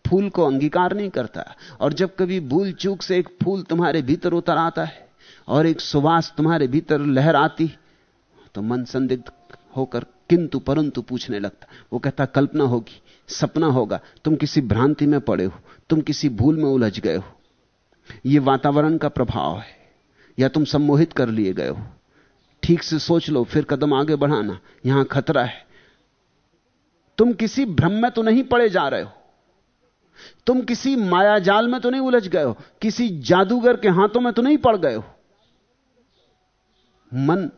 Speaker 2: फूल को अंगीकार नहीं करता। और जब कभी भूल चूक से एक फूल तुम्हारे भीतर उतर आता है, और एक सुवास तुम्हारे भीतर लहर आती तो मन संदिग्ध होकर किंतु परंतु पूछने लगता। वो कहता, कल्पना होगी, सपना होगा, तुम किसी भ्रांति में पड़े हो, तुम किसी भूल में उलझ गए हो। यह वातावरण का प्रभाव है, या तुम सम्मोहित कर लिए गए हो। ठीक से सोच लो, फिर कदम आगे बढ़ाना। यहाँ खतरा है। तुम किसी भ्रम में तो नहीं पड़े जा रहे हो। तुम किसी माया जाल में तो नहीं उलझ गए हो। किसी जादूगर के हाथों में तो नहीं पड़ गए हो। मन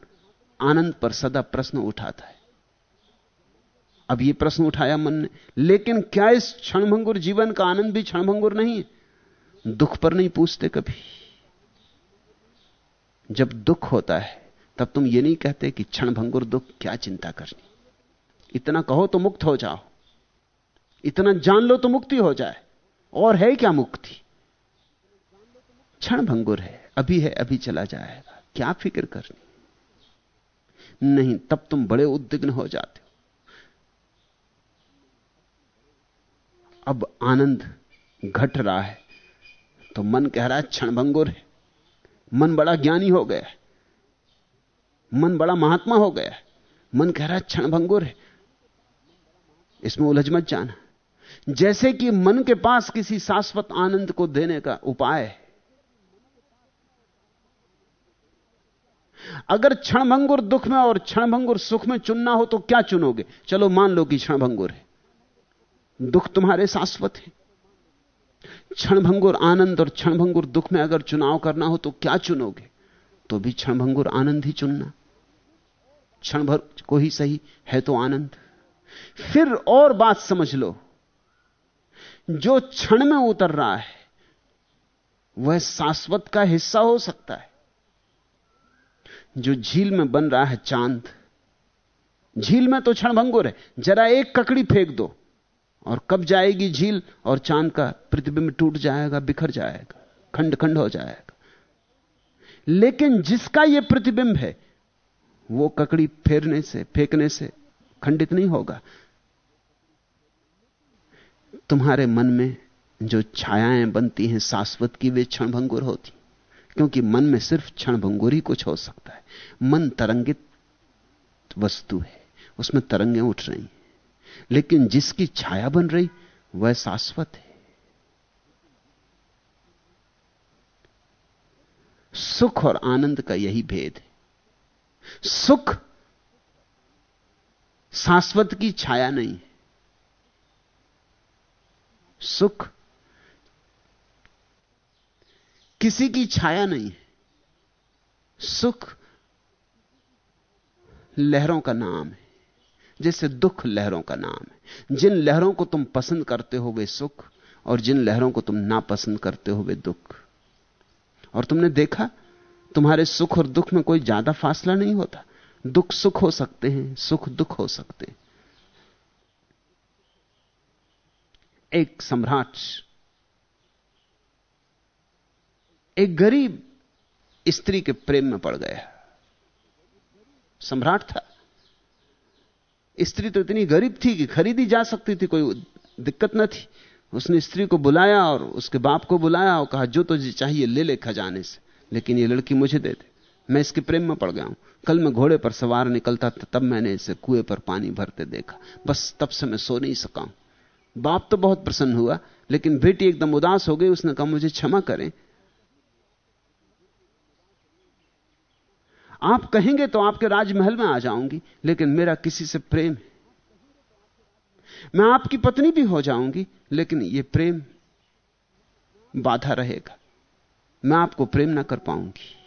Speaker 2: आनंद पर सदा प्रश्न उठाता है। अब यह प्रश्न उठाया मन ने, लेकिन क्या इस क्षणभंगुर जीवन का आनंद भी क्षणभंगुर नहीं है? दुख पर नहीं पूछते कभी। जब दुख होता है तब तुम ये नहीं कहते कि क्षण भंगुर दुख क्या चिंता करनी। इतना कहो तो मुक्त हो जाओ। इतना जान लो तो मुक्ति हो जाए। और है क्या मुक्ति? क्षण भंगुर है, अभी है, अभी चला जाएगा। क्या फ़िक्र करनी? नहीं, तब तुम बड़े उद्विग्न हो जाते हो। अब आनंद घट रहा है तो मन कह रहा है क्षणभंगुर है। मन बड़ा ज्ञानी हो गया है। मन बड़ा महात्मा हो गया है। मन कह रहा है, क्षण भंगुर है। इसमें उलझ मत जाना। जैसे कि मन के पास किसी शाश्वत आनंद को देने का उपाय है। अगर क्षणभंगुर दुख में और क्षणभंगुर सुख में चुनना हो तो क्या चुनोगे? चलो मान लो कि क्षणभंगुर है। दुख तुम्हारे शाश्वत है। क्षणभंगुर आनंद और क्षणभंगुर दुख में अगर चुनाव करना हो तो क्या चुनोगे? तो भी क्षणभंगुर आनंद ही चुनना। क्षण भर को ही सही है तो आनंद। फिर और बात समझ लो। जो क्षण में उतर रहा है, वह शाश्वत का हिस्सा हो सकता है। जो झील में बन रहा है चाँद, झील में तो क्षण भंगुर है, जरा एक ककड़ी फेंक दो, और कब जाएगी झील, और चाँद का प्रतिबिंब टूट जाएगा, बिखर जाएगा खंड खंड हो जाएगा। लेकिन जिसका यह प्रतिबिंब है वो ककड़ी फेरने से, फेंकने से खंडित नहीं होगा। तुम्हारे मन में जो छायाएँ बनती हैं, शाश्वत की वे क्षणभंगुर होती क्योंकि मन में सिर्फ़ क्षणभंगुर ही कुछ हो सकता है। मन तरंगित वस्तु है, उसमें तरंगें उठ रही हैं, लेकिन जिसकी छाया बन रही, वह शाश्वत है। सुख और आनंद का यही भेद है। सुख शाश्वत की छाया नहीं है। सुख किसी की छाया नहीं है। सुख लहरों का नाम है, जैसे दुख लहरों का नाम है। जिन लहरों को तुम पसंद करते हो वे सुख, और जिन लहरों को तुम नापसंद करते हो वे दुख। और तुमने देखा तुम्हारे सुख और दुख में कोई ज़्यादा फासला नहीं होता। दुख सुख हो सकते हैं, सुख दुख हो सकते हैं। एक सम्राट, एक गरीब स्त्री के प्रेम में पड़ गया। सम्राट था। स्त्री तो इतनी गरीब थी कि खरीदी जा सकती थी, कोई दिक्कत न थी। उसने स्त्री को बुलाया और उसके बाप को बुलाया और कहा, जो तुझे चाहिए, ले ले खजाने से। लेकिन ये लड़की मुझे दे दे। मैं इसके प्रेम में पड़ गया हूँ। कल मैं घोड़े पर सवार निकलता था, तब मैंने इसे कुएँ पर पानी भरते देखा। बस तब से मैं सो नहीं सका हूँ। बाप तो बहुत प्रसन्न हुआ, लेकिन बेटी एकदम उदास हो गई। उसने कहा, मुझे क्षमा करें। आप कहेंगे तो आपके राजमहल में आ जाऊँगी, लेकिन मेरा किसी से प्रेम है। मैं आपकी पत्नी भी हो जाऊँगी, लेकिन यह प्रेम बाधा रहेगा। मैं आपको प्रेम ना कर पाऊँगी।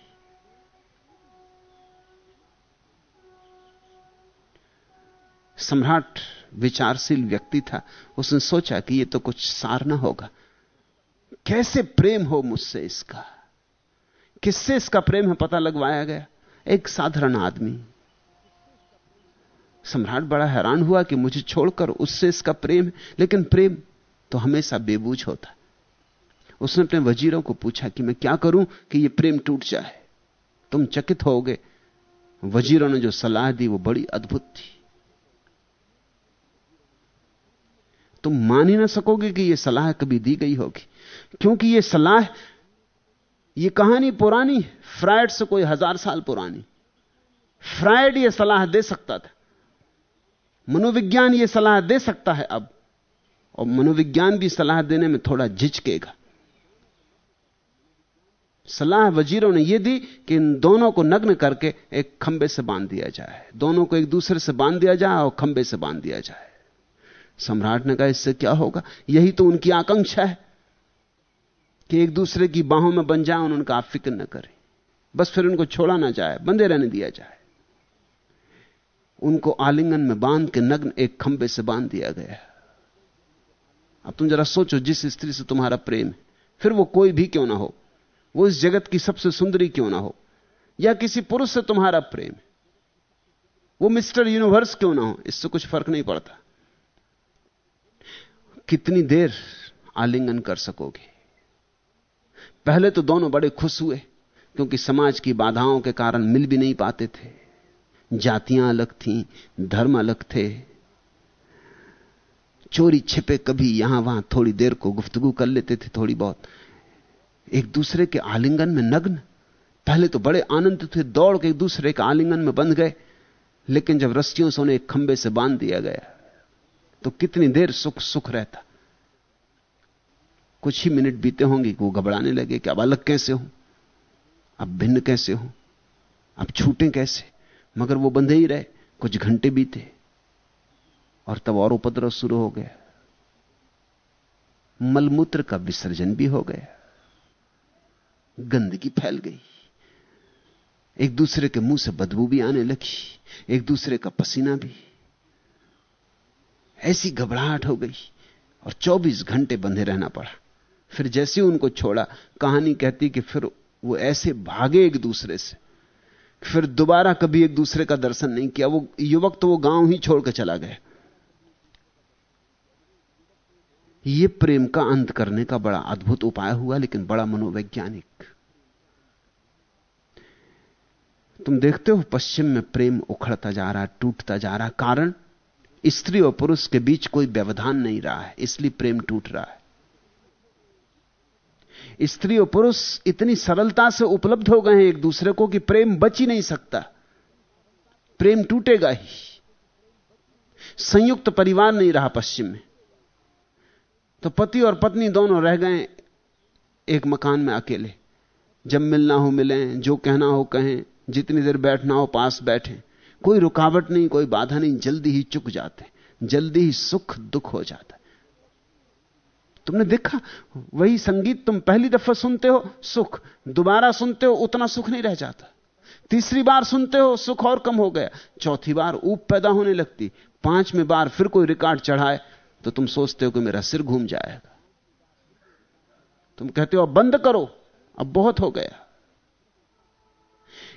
Speaker 2: सम्राट विचारशील व्यक्ति था। उसने सोचा कि यह तो कुछ सार ना होगा। कैसे प्रेम हो मुझसे इसका? किससे इसका प्रेम है पता लगवाया गया? एक साधारण आदमी। सम्राट बड़ा हैरान हुआ कि मुझे छोड़कर उससे इसका प्रेम है। लेकिन प्रेम तो हमेशा बेबूझ होता। उसने अपने वजीरों को पूछा कि मैं क्या करूँ कि यह प्रेम टूट जाए? तुम चकित होगे। वजीरों ने जो सलाह दी, वो बड़ी अद्भुत थी। तुम मान ही ना सकोगे कि यह सलाह कभी दी गई होगी। क्योंकि यह सलाह यह कहानी पुरानी, फ्रायड से कोई हज़ार साल पुरानी। फ्रायड यह सलाह दे सकता था। मनोविज्ञान यह सलाह दे सकता है अब। और मनोविज्ञान भी सलाह देने में थोड़ा झिझकेगा। सलाह वजीरों ने यह दी कि इन दोनों को नग्न करके एक खंबे से बाँध दिया जाए। दोनों को एक दूसरे से बाँध दिया जाए और खंबे से बाँध दिया जाए। सम्राट ने कहा, इससे क्या होगा? यही तो उनकी आकांक्षा है कि एक दूसरे की बाहों में बन जाए उन्होंने कहा फ़िक्र न करें। बस फिर उनको छोड़ा ना जाए बंदे रहने दिया जाए। उनको आलिंगन में बाँध के नग्न एक खंबे से बाँध दिया गया। अब तुम जरा सोचो, जिस स्त्री से तुम्हारा प्रेम है, फिर वो कोई भी क्यों ना हो? वो इस जगत की सबसे सुंदरी क्यों ना हो? या किसी पुरुष से तुम्हारा प्रेम वो मिस्टर यूनिवर्स क्यों ना हो? इससे कुछ फ़र्क नहीं पड़ता। कितनी देर आलिंगन कर सकोगे? पहले तो दोनों बड़े खुश हुए, क्योंकि समाज की बाधाओं के कारण मिल भी नहीं पाते थे। जातियाँ अलग थीं, धर्म अलग थे। चोरी छिपे कभी यहाँ वहाँ थोड़ी देर को गुफ्तगु कर लेते थे थोड़ी बहुत। एक दूसरे के आलिंगन में नग्न। पहले तो बड़े आनंद थे, दौड़ के एक दूसरे के आलिंगन में बंध गए। लेकिन जब रस्तियों से उन्हें एक खंबे से बाँध दिया गया तो कितनी देर सुख सुख रहता। कुछ ही मिनट बीते होंगे वो घबराने लगे कि अब अलग कैसे हो? अब भिन्न कैसे हो? अब छूटें कैसे? मगर वो बंधे ही रहे, कुछ घंटे बीते, और तब और उपद्रव शुरू हो गया। मलमूत्र का विसर्जन भी हो गया। गंदगी फैल गई। एक दूसरे के मुँह से बदबू भी आने लगी, एक दूसरे का पसीना भी। ऐसी घबराहट हो गई और 24 घंटे बंधे रहना पड़ा। फिर जैसे उनको छोड़ा, कहानी कहती कि फिर वो ऐसे भागे एक दूसरे से। फिर दोबारा कभी एक दूसरे का दर्शन नहीं किया। वो युवक तो वो गाँव ही छोड़कर चला गया। ये प्रेम का अंत करने का बड़ा अद्भुत उपाय हुआ, लेकिन बड़ा मनोवैज्ञानिक। तुम देखते हो, पश्चिम में प्रेम उखड़ता जा रहा, टूटता जा रहा, कारण स्त्री और पुरुष के बीच कोई व्यवधान नहीं रहा है, इसलिए प्रेम टूट रहा है। स्त्री और पुरुष इतनी सरलता से उपलब्ध हो गए हैं एक दूसरे को कि प्रेम बच ही नहीं सकता। प्रेम टूटेगा ही। संयुक्त परिवार नहीं रहा पश्चिम में। तो पति और पत्नी दोनों रह गए एक मकान में अकेले। जब मिलना हो मिलें, जो कहना हो कहें, जितनी देर बैठना हो पास बैठे। कोई रुकावट नहीं, कोई बाधा नहीं, जल्दी ही चुक जाते जल्दी ही सुख दुख हो जाता तुमने देखा? वही संगीत तुम पहली दफ़ा सुनते हो, सुख। दोबारा सुनते हो, उतना सुख नहीं रह जाता। तीसरी बार सुनते हो, सुख और कम हो गया। चौथी बार ऊप पैदा होने लगती। पाँचवें बार फिर कोई रिकॉर्ड चढ़ाए तो तुम सोचते हो कि मेरा सिर घूम जाएगा। तुम कहते हो, अब बंद करो, अब बहुत हो गया।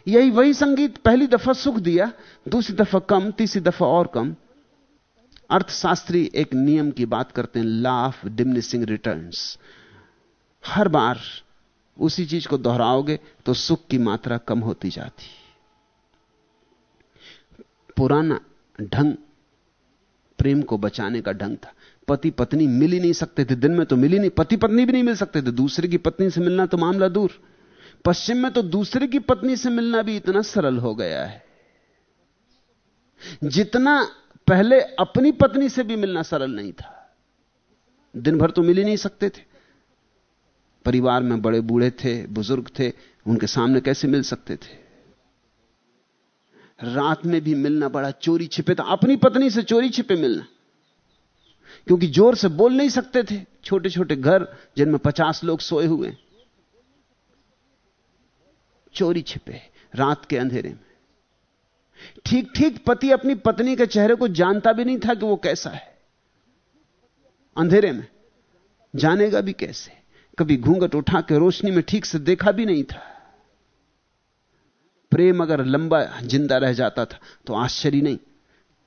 Speaker 2: यही वही संगीत पहली दफ़ा सुख दिया, दूसरी दफ़ा कम, तीसरी दफ़ा और कम। अर्थशास्त्री एक नियम की बात करते हैं लॉ ऑफ़ डिमिनिशिंग रिटर्न्स हर बार उसी चीज़ को दोहराओगे तो सुख की मात्रा कम होती जाती। पुराना ढंग प्रेम को बचाने का ढंग था। पति पत्नी मिल ही नहीं सकते थे, दिन में तो मिल ही नहीं पति पत्नी भी नहीं मिल सकते थे, दूसरे की पत्नी से मिलना तो मामला दूर। पश्चिम में तो दूसरे की पत्नी से मिलना भी इतना सरल हो गया है। जितना पहले अपनी पत्नी से भी मिलना सरल नहीं था, दिन भर तो मिल ही नहीं सकते थे। परिवार में बड़े बूढ़े थे, बुज़ुर्ग थे, उनके सामने कैसे मिल सकते थे? रात में भी मिलना बड़ा चोरी छिपे था, अपनी पत्नी से चोरी छिपे मिलना। क्योंकि ज़ोर से बोल नहीं सकते थे। छोटे छोटे घर जिनमें पचास लोग सोए हुए चोरी छिपे रात के अंधेरे में। ठीक ठीक पति अपनी पत्नी के चेहरे को जानता भी नहीं था कि वो कैसा है। अंधेरे में। जानेगा भी कैसे? कभी घूंघट उठा के रोशनी में ठीक से देखा भी नहीं था। प्रेम अगर लंबा ज़िंदा रह जाता था तो आश्चर्य नहीं,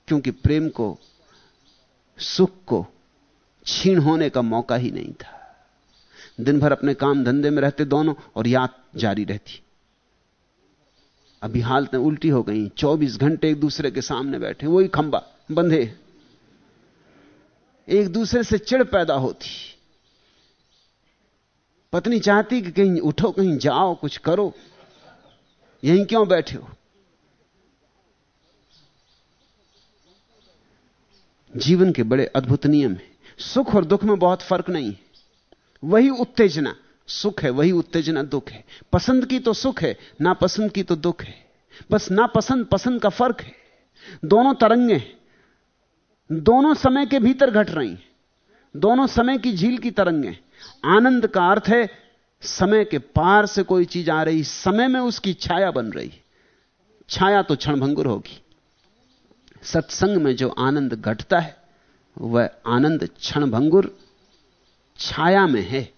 Speaker 2: क्योंकि प्रेम को सुख को छीण होने का मौका ही नहीं था। दिन भर अपने काम धंधे में रहते दोनों और याद जारी रहती। अभी हालतें उल्टी हो गई। 24 घंटे एक दूसरे के सामने बैठे वही खंबा, बंधे एक दूसरे से चिड़ पैदा होती। पत्नी चाहती कि कहीं उठो, कहीं जाओ, कुछ करो। यहीं क्यों बैठे हो? जीवन के बड़े अद्भुत नियम है। सुख और दुख में बहुत फ़र्क नहीं है। वही उत्तेजना। सुख है, वही उत्तेजना दुख है। पसंद की तो सुख है ना पसंद की तो दुख है। बस ना पसंद पसंद का फ़र्क है। दोनों तरंगे दोनों समय के भीतर घट रही दोनों समय की झील की तरंगे आनंद का अर्थ है, समय के पार से कोई चीज़ आ रही, समय में उसकी छाया बन रही। छाया तो क्षणभंगुर होगी। सत्संग में जो आनंद घटता है, वह आनंद क्षणभंगुर छाया में है।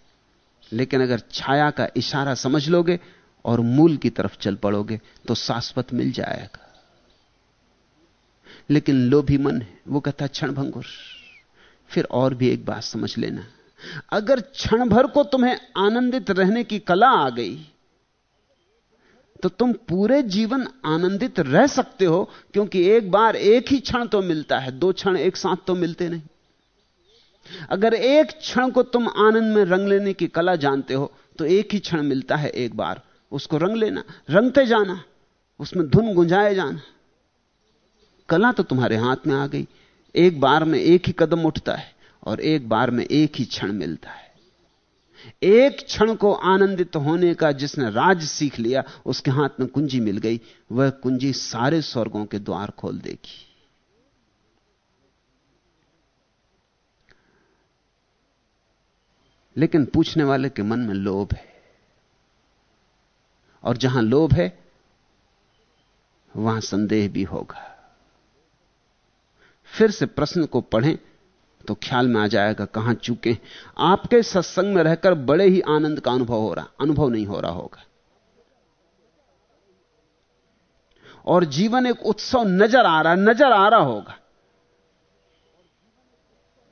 Speaker 2: लेकिन अगर छाया का इशारा समझ लोगे और मूल की तरफ़ चल पड़ोगे तो शाश्वत मिल जाएगा। लेकिन लोभी मन है, वो कहता क्षणभंगुर, फिर और भी एक बात समझ लेना। अगर क्षण भर को तुम्हें आनंदित रहने की कला आ गई तो तुम पूरे जीवन आनंदित रह सकते हो, क्योंकि एक बार एक ही क्षण तो मिलता है, दो क्षण एक साथ तो मिलते नहीं। अगर एक क्षण को तुम आनंद में रंग लेने की कला जानते हो तो एक ही क्षण मिलता है एक बार। उसको रंग लेना, रंगते जाना, उसमें धुन गुंजाए जाना। कला तो तुम्हारे हाथ में आ गई। एक बार में एक ही कदम उठता है और एक बार में एक ही क्षण मिलता है। एक क्षण को आनंदित होने का जिसने राज सीख लिया, उसके हाथ में कुंजी मिल गई, वह कुंजी सारे स्वर्गों के द्वार खोल देगी। लेकिन पूछने वाले के मन में लोभ है। और जहाँ लोभ है, वहाँ संदेह भी होगा। फिर से प्रश्न को पढ़ें तो ख्याल में आ जाएगा, कहाँ चूके आपके सत्संग में रहकर बड़े ही आनंद का अनुभव हो रहा, अनुभव नहीं हो रहा होगा। और जीवन एक उत्सव नज़र आ रहा, नज़र आ रहा होगा।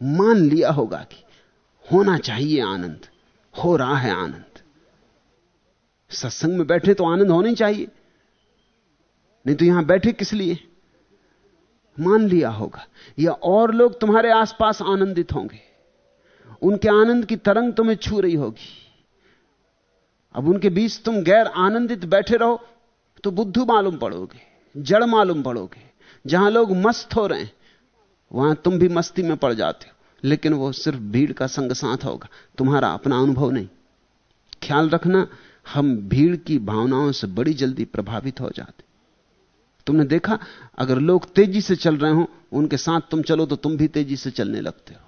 Speaker 2: मान लिया होगा कि होना चाहिए आनंद, हो रहा है आनंद। सत्संग में बैठे तो आनंद होना चाहिए, नहीं तो यहाँ बैठे किस लिए? मान लिया होगा, या और लोग तुम्हारे आसपास आनंदित होंगे। उनके आनंद की तरंग तुम्हें छू रही होगी। अब उनके बीच तुम गैर आनंदित बैठे रहो तो बुद्धू मालूम पड़ोगे, जड़ मालूम पड़ोगे। जहाँ लोग मस्त हो रहे हैं, वहाँ तुम भी मस्ती में पड़ जाते हो। लेकिन वो सिर्फ़ भीड़ का संग साथ होगा, तुम्हारा अपना अनुभव नहीं। ख्याल रखना, हम भीड़ की भावनाओं से बड़ी जल्दी प्रभावित हो जाते तुमने देखा, अगर लोग तेज़ी से चल रहे हो, उनके साथ तुम चलो तो तुम भी तेज़ी से चलने लगते हो।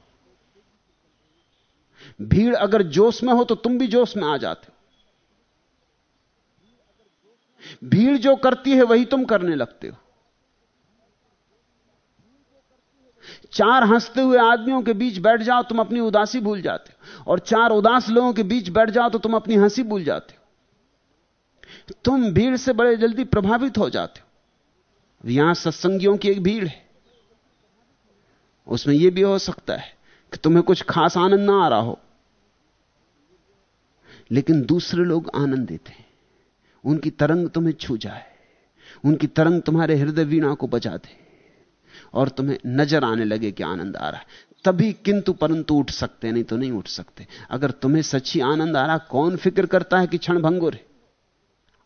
Speaker 2: भीड़ अगर जोश में हो तो तुम भी जोश में आ जाते हो। भीड़ जो करती है, वही तुम करने लगते हो। चार हँसते हुए आदमियों के बीच बैठ जाओ, तुम अपनी उदासी भूल जाते हो। और चार उदास लोगों के बीच बैठ जाओ तो तुम अपनी हँसी भूल जाते हो। तुम भीड़ से बड़े जल्दी प्रभावित हो जाते हो। यहाँ सत्संगियों की एक भीड़ है। उसमें यह भी हो सकता है कि तुम्हें कुछ खास आनंद ना आ रहा हो। लेकिन दूसरे लोग आनंदित हैं। उनकी तरंग तुम्हें छू जाए। उनकी तरंग तुम्हारे हृदय वीणा को बजा दे और तुम्हें नज़र आने लगे कि आनंद आ रहा है। तभी किंतु परंतु उठ सकते, नहीं तो नहीं उठ सकते। अगर तुम्हें सच्ची आनंद आ रहा, कौन फ़िक्र करता है कि क्षण भंगुर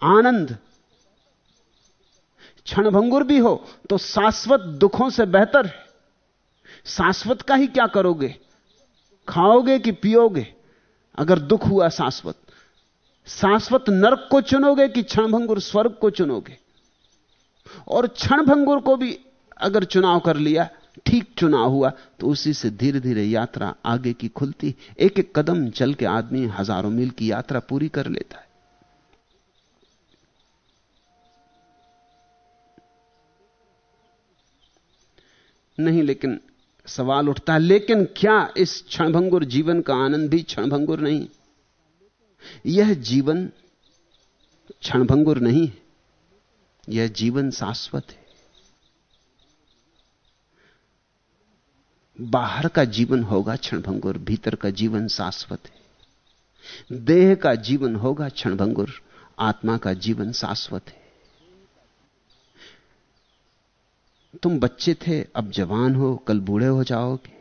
Speaker 2: आनंद क्षण भंगुर भी हो तो शाश्वत दुखों से बेहतर है। शाश्वत का ही क्या करोगे? खाओगे कि पियोगे? अगर दुख हुआ शाश्वत शाश्वत नरक को चुनोगे कि क्षणभंगुर स्वर्ग को चुनोगे? और क्षणभंगुर को भी अगर चुनाव कर लिया, ठीक चुनाव हुआ तो उसी से धीरे धीरे यात्रा आगे की खुलती। एक एक कदम चल के आदमी हज़ारों मील की यात्रा पूरी कर लेता है। नहीं, लेकिन सवाल उठता है, लेकिन क्या इस क्षणभंगुर जीवन का आनंद भी क्षणभंगुर नहीं? यह जीवन क्षणभंगुर नहीं है, यह जीवन शाश्वत है। बाहर का जीवन होगा क्षणभंगुर, भीतर का जीवन शाश्वत है। देह का जीवन होगा क्षणभंगुर, आत्मा का जीवन शाश्वत है। तुम बच्चे थे, अब जवान हो, कल बूढ़े हो जाओगे।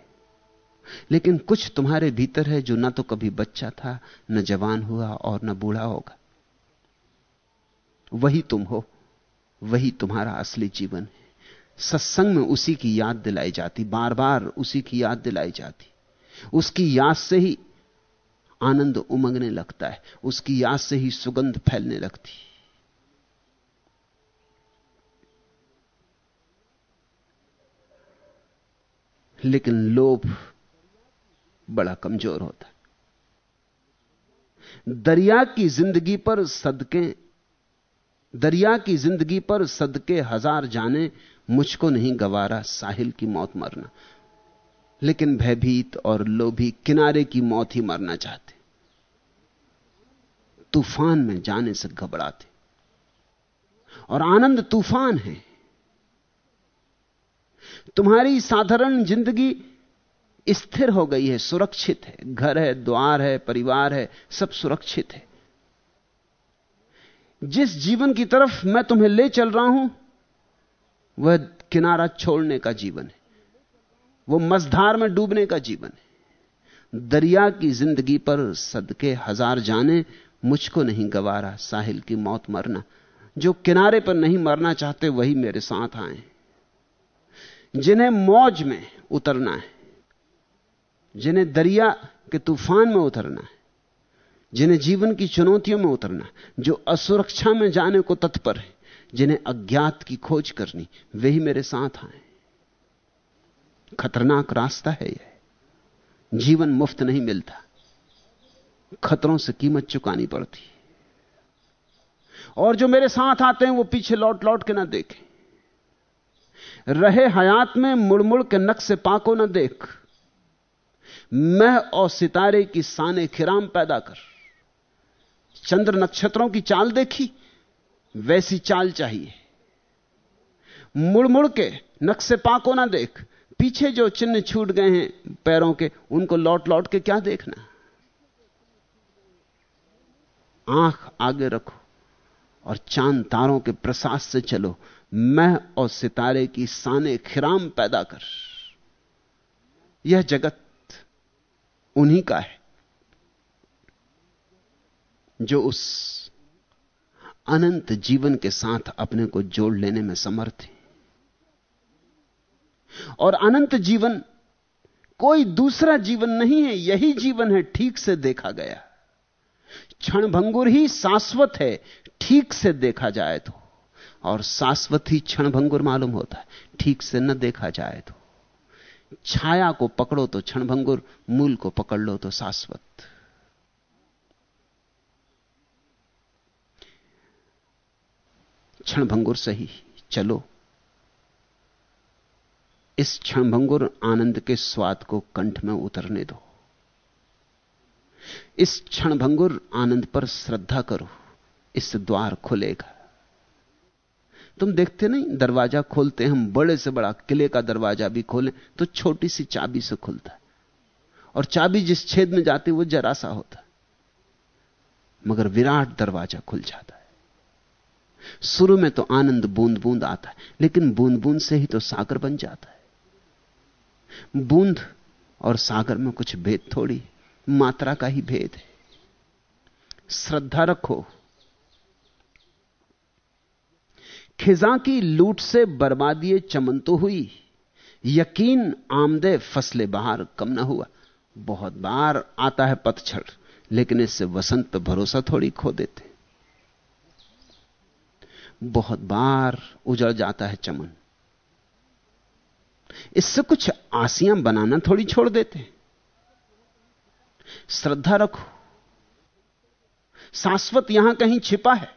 Speaker 2: लेकिन कुछ तुम्हारे भीतर है जो ना तो कभी बच्चा था, न जवान हुआ और न बूढ़ा होगा। वही तुम हो, वही तुम्हारा असली जीवन है। सत्संग में उसी की याद दिलाई जाती बार बार उसी की याद दिलाई जाती। उसकी याद से ही आनंद उमंगने लगता है, उसकी याद से ही सुगंध फैलने लगती। लेकिन लोभ बड़ा कमज़ोर होता दरिया की ज़िंदगी पर सदके, दरिया की ज़िंदगी पर सदके हज़ार जाने, मुझको नहीं गवारा साहिल की मौत मरना। लेकिन भयभीत और लोभी किनारे की मौत ही मरना चाहते। तूफ़ान में जाने से घबराते। और आनंद तूफ़ान है। तुम्हारी साधारण ज़िंदगी स्थिर हो गई है, सुरक्षित है। घर है, द्वार है, परिवार है, सब सुरक्षित है। जिस जीवन की तरफ़ मैं तुम्हें ले चल रहा हूँ, वह किनारा छोड़ने का जीवन है। वह मझधार में डूबने का जीवन है। दरिया की ज़िंदगी पर सदके हज़ार जाने, मुझको नहीं गवारा साहिल की मौत मरना। जो किनारे पर नहीं मरना चाहते, वही मेरे साथ आए जिन्हें मौज में उतरना है, जिन्हें दरिया के तूफ़ान में उतरना है, जिन्हें जीवन की चुनौतियों में उतरना जो असुरक्षा में जाने को तत्पर है, जिन्हें अज्ञात की खोज करनी वही मेरे साथ आए। खतरनाक रास्ता है यह। जीवन मुफ़्त नहीं मिलता। खतरों से कीमत चुकानी पड़ती और जो मेरे साथ आते हैं, वो पीछे लौट लौट के ना देखें। रहे हयात में मुड़ मुड़ के नक्श पाको ना देख। मैं और सितारे की साने खिराम पैदा कर। चंद्र नक्षत्रों की चाल देखी, वैसी चाल चाहिए। मुड़ मुड़ के नक्शे पाको ना देख। पीछे जो चिन्ह छूट गए हैं पैरों के, उनको लौट लौट के क्या देखना? आँख आगे रखो और चाँद तारों के प्रसाद से चलो। मैं और सितारे की साने खिराम पैदा कर। यह जगत उन्हीं का है जो उस अनंत जीवन के साथ अपने को जोड़ लेने में समर्थ है। और अनंत जीवन कोई दूसरा जीवन नहीं है, यही जीवन है, ठीक से देखा गया। क्षण भंगुर ही शाश्वत है, ठीक से देखा जाए तो। और शाश्वत ही क्षण भंगुर मालूम होता है। ठीक से न देखा जाए तो। छाया को पकड़ो तो क्षण भंगुर मूल को पकड़ लो तो शाश्वत। क्षण भंगुर सही, चलो। इस क्षणभंगुर आनंद के स्वाद को कंठ में उतरने दो। इस क्षणभंगुर आनंद पर श्रद्धा करो, इस द्वार खुलेगा। तुम देखते नहीं? दरवाज़ा खोलते हम बड़े से बड़ा किले का दरवाज़ा भी खोलें तो छोटी सी चाबी से खुलता है। और चाबी जिस छेद में जाती वो जरा सा होता मगर विराट दरवाज़ा खुल जाता है। शुरू में तो आनंद बूंद बूंद आता है, लेकिन बूंद बूंद से ही तो सागर बन जाता है। बूंद और सागर में कुछ भेद थोड़ी, मात्रा का ही भेद है। श्रद्धा रखो। खिजा की लूट से बर्बादी चमन तो हुई। यकीन आमदे फसले बाहर कम ना हुआ। बहुत बार आता है पतझड़, लेकिन इससे वसंत पर भरोसा थोड़ी खो देते। बहुत बार उजड़ जाता है चमन। इससे कुछ आसियाँ बनाना थोड़ी छोड़ देते। श्रद्धा रखो। शाश्वत यहाँ कहीं छिपा है।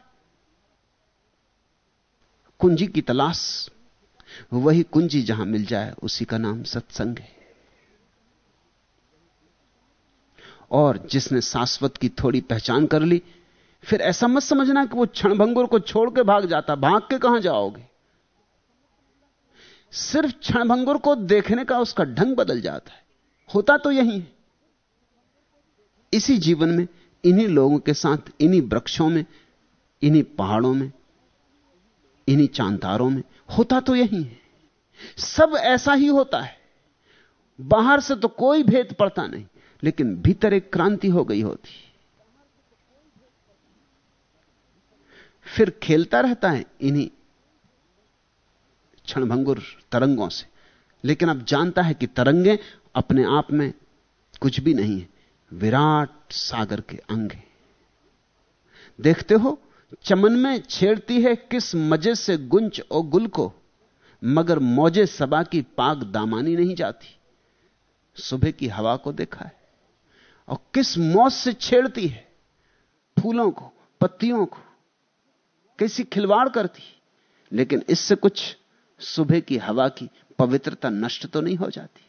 Speaker 2: कुंजी की तलाश। वही कुंजी जहाँ मिल जाए, उसी का नाम सत्संग है। और जिसने शाश्वत की थोड़ी पहचान कर ली, फिर ऐसा मत समझना कि वो क्षणभंगुर को छोड़ के भाग जाता। भाग के कहाँ जाओगे? सिर्फ़ क्षणभंगुर को देखने का उसका ढंग बदल जाता है। होता तो यही है। इसी जीवन में, इन्हीं लोगों के साथ, इन्हीं वृक्षों में, इन्हीं पहाड़ों में इन्हीं चांतारों में। होता तो यही है। सब ऐसा ही होता है। बाहर से तो कोई भेद पड़ता नहीं, लेकिन भीतर एक क्रांति हो गई होती। फिर खेलता रहता है इन्हीं क्षणभंगुर तरंगों से। लेकिन अब जानता है कि तरंगे अपने आप में कुछ भी नहीं है। विराट सागर के अंग है। देखते हो चमन में छेड़ती है किस मज़े से गुंच और गुल को, मगर मौजे सबा की पाक दामानी नहीं जाती। सुबह की हवा को देखा है, और किस मौज से छेड़ती है, फूलों को, पत्तियों को, कैसी खिलवाड़ करती लेकिन इससे कुछ सुबह की हवा की पवित्रता नष्ट तो नहीं हो जाती।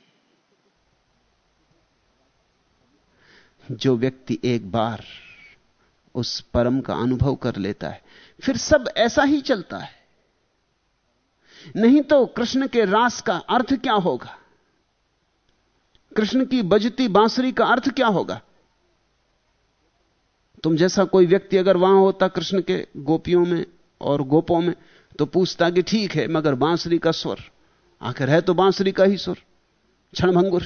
Speaker 2: जो व्यक्ति एक बार उस परम का अनुभव कर लेता है। फिर सब ऐसा ही चलता है। नहीं तो कृष्ण के रास का अर्थ क्या होगा? कृष्ण की बजती बांसुरी का अर्थ क्या होगा? तुम जैसा कोई व्यक्ति अगर वहाँ होता कृष्ण के गोपियों में और गोपों में तो पूछता कि ठीक है, मगर बांसुरी का स्वर? आखिर है तो बांसुरी का ही स्वर। क्षणभंगुर,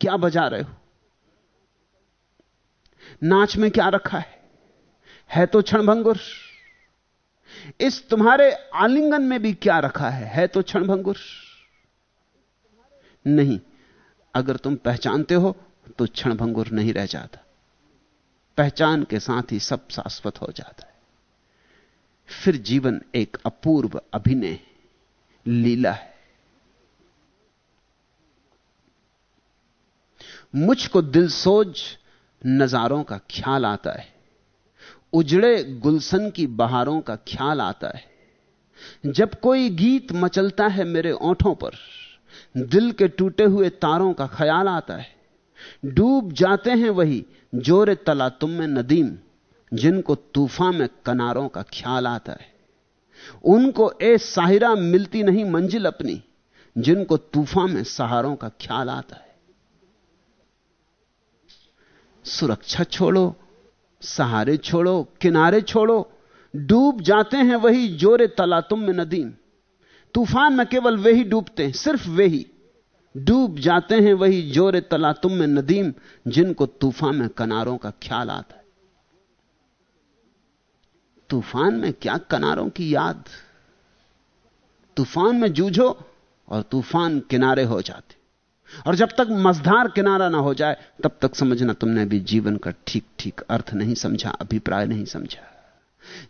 Speaker 2: क्या बजा रहे हो? नाच में क्या रखा है? है तो क्षणभंगुर। इस तुम्हारे आलिंगन में भी क्या रखा है? है तो क्षणभंगुर। नहीं, अगर तुम पहचानते हो तो क्षणभंगुर नहीं रह जाता। पहचान के साथ ही सब शाश्वत हो जाता है। फिर जीवन एक अपूर्व अभिनय, लीला है। मुझको दिल सोज नजारों का ख्याल आता है। उजड़े गुलशन की बहारों का ख्याल आता है। जब कोई गीत मचलता है मेरे ओंठों पर, दिल के टूटे हुए तारों का ख्याल आता है। डूब जाते हैं वही जोरे तला तुम में नदीम, जिनको तूफ़ान में कनारों का ख्याल आता है। उनको ए साहिरा मिलती नहीं मंजिल अपनी, जिनको तूफ़ान में सहारों का ख्याल आता है। सुरक्षा छोड़ो सहारे छोड़ो, किनारे छोड़ो, डूब जाते हैं वही जोरे तला तुम में नदीम। तूफ़ान में केवल वही डूबते हैं, सिर्फ़ वही डूब जाते हैं वही जोरे तला तुम में नदीम, जिनको तूफ़ान में किनारों का ख्याल आता है। तूफ़ान में क्या किनारों की याद? तूफ़ान में जूझो और तूफ़ान किनारे हो जाते। और जब तक मजधार किनारा ना हो जाए, तब तक समझना तुमने भी जीवन का ठीक ठीक अर्थ नहीं समझा, अभिप्राय नहीं समझा।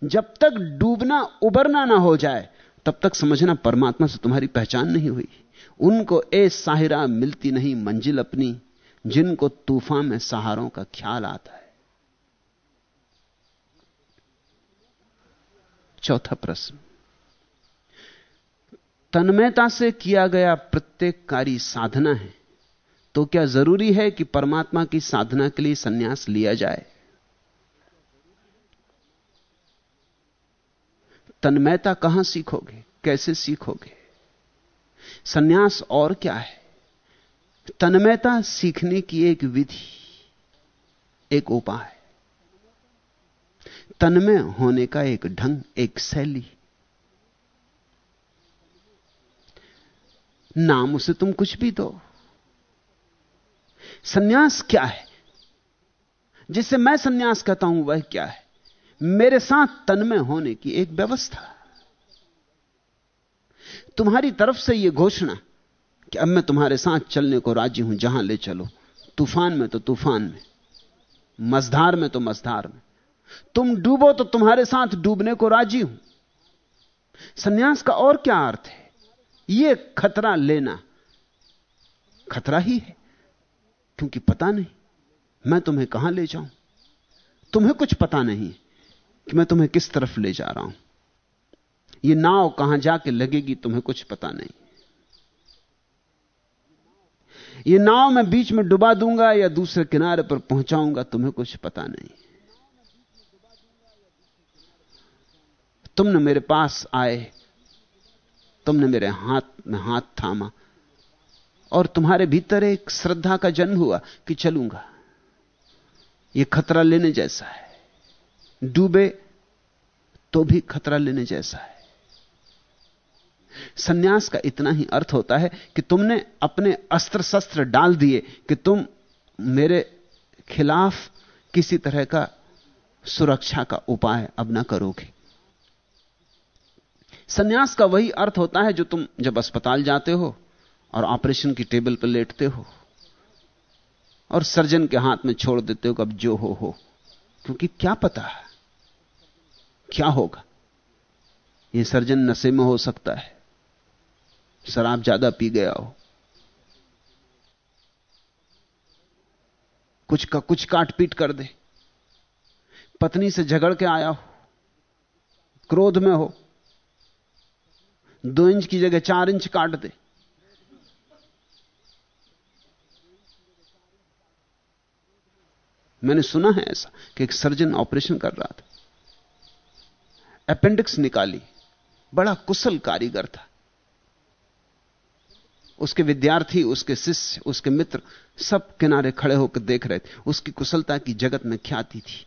Speaker 2: जब तक डूबना, उबरना ना हो जाए, तब तक समझना परमात्मा से तुम्हारी पहचान नहीं हुई। उनको ए साहिरा मिलती नहीं मंजिल अपनी, जिनको तूफ़ान में सहारों का ख्याल आता है। चौथा प्रश्न। तन्मयता से किया गया प्रत्येक कार्य साधना है तो क्या ज़रूरी है कि परमात्मा की साधना के लिए सन्यास लिया जाए? तन्मयता कहाँ सीखोगे? कैसे सीखोगे? सन्यास और क्या है? तन्मयता सीखने की एक विधि, एक उपाय। तन्मय होने का एक ढंग, एक शैली। नाम उसे तुम कुछ भी दो। सन्यास क्या है? जिससे मैं सन्यास कहता हूँ, वह क्या है? मेरे साथ तन्मय होने की एक व्यवस्था। तुम्हारी तरफ़ से यह घोषणा कि अब मैं तुम्हारे साथ चलने को राज़ी हूँ, जहाँ ले चलो। तूफ़ान में तो तूफ़ान में, मझधार में तो मझधार में। तुम डूबो तो तुम्हारे साथ डूबने को राज़ी हूँ। सन्यास का और क्या अर्थ है? यह खतरा लेना। खतरा ही है, क्योंकि पता नहीं मैं तुम्हें कहाँ ले जाऊँ। तुम्हें कुछ पता नहीं कि मैं तुम्हें किस तरफ़ ले जा रहा हूँ। यह नाव कहाँ जाके लगेगी तुम्हें कुछ पता नहीं। यह नाव मैं बीच में डुबा दूँगा या दूसरे किनारे पर पहुंचाऊँगा, तुम्हें कुछ पता नहीं। तुमने मेरे पास आए तुमने मेरे हाथ में हाथ थामा और तुम्हारे भीतर एक श्रद्धा का जन्म हुआ कि चलूँगा। यह खतरा लेने जैसा है। डूबे तो भी खतरा लेने जैसा है। सन्यास का इतना ही अर्थ होता है कि तुमने अपने अस्त्र शस्त्र डाल दिए कि तुम मेरे खिलाफ किसी तरह का सुरक्षा का उपाय अब ना करोगे। सन्यास का वही अर्थ होता है जो तुम जब अस्पताल जाते हो और ऑपरेशन की टेबल पर लेटते हो और सर्जन के हाथ में छोड़ देते हो कब जो हो हो। क्योंकि क्या पता है? क्या होगा? यह सर्जन नशे में हो सकता है। शराब ज़्यादा पी गया हो। कुछ का कुछ काट पीट कर दे। पत्नी से झगड़ के आया हो। क्रोध में हो। दो इंच की जगह चार इंच काट दे मैंने सुना है ऐसा कि एक सर्जन ऑपरेशन कर रहा था। अपेंडिक्स निकाली। बड़ा कुशल कारीगर था। उसके विद्यार्थी, उसके शिष्य, उसके मित्र सब किनारे खड़े होकर देख रहे थे। उसकी कुशलता की जगत में ख्याति थी।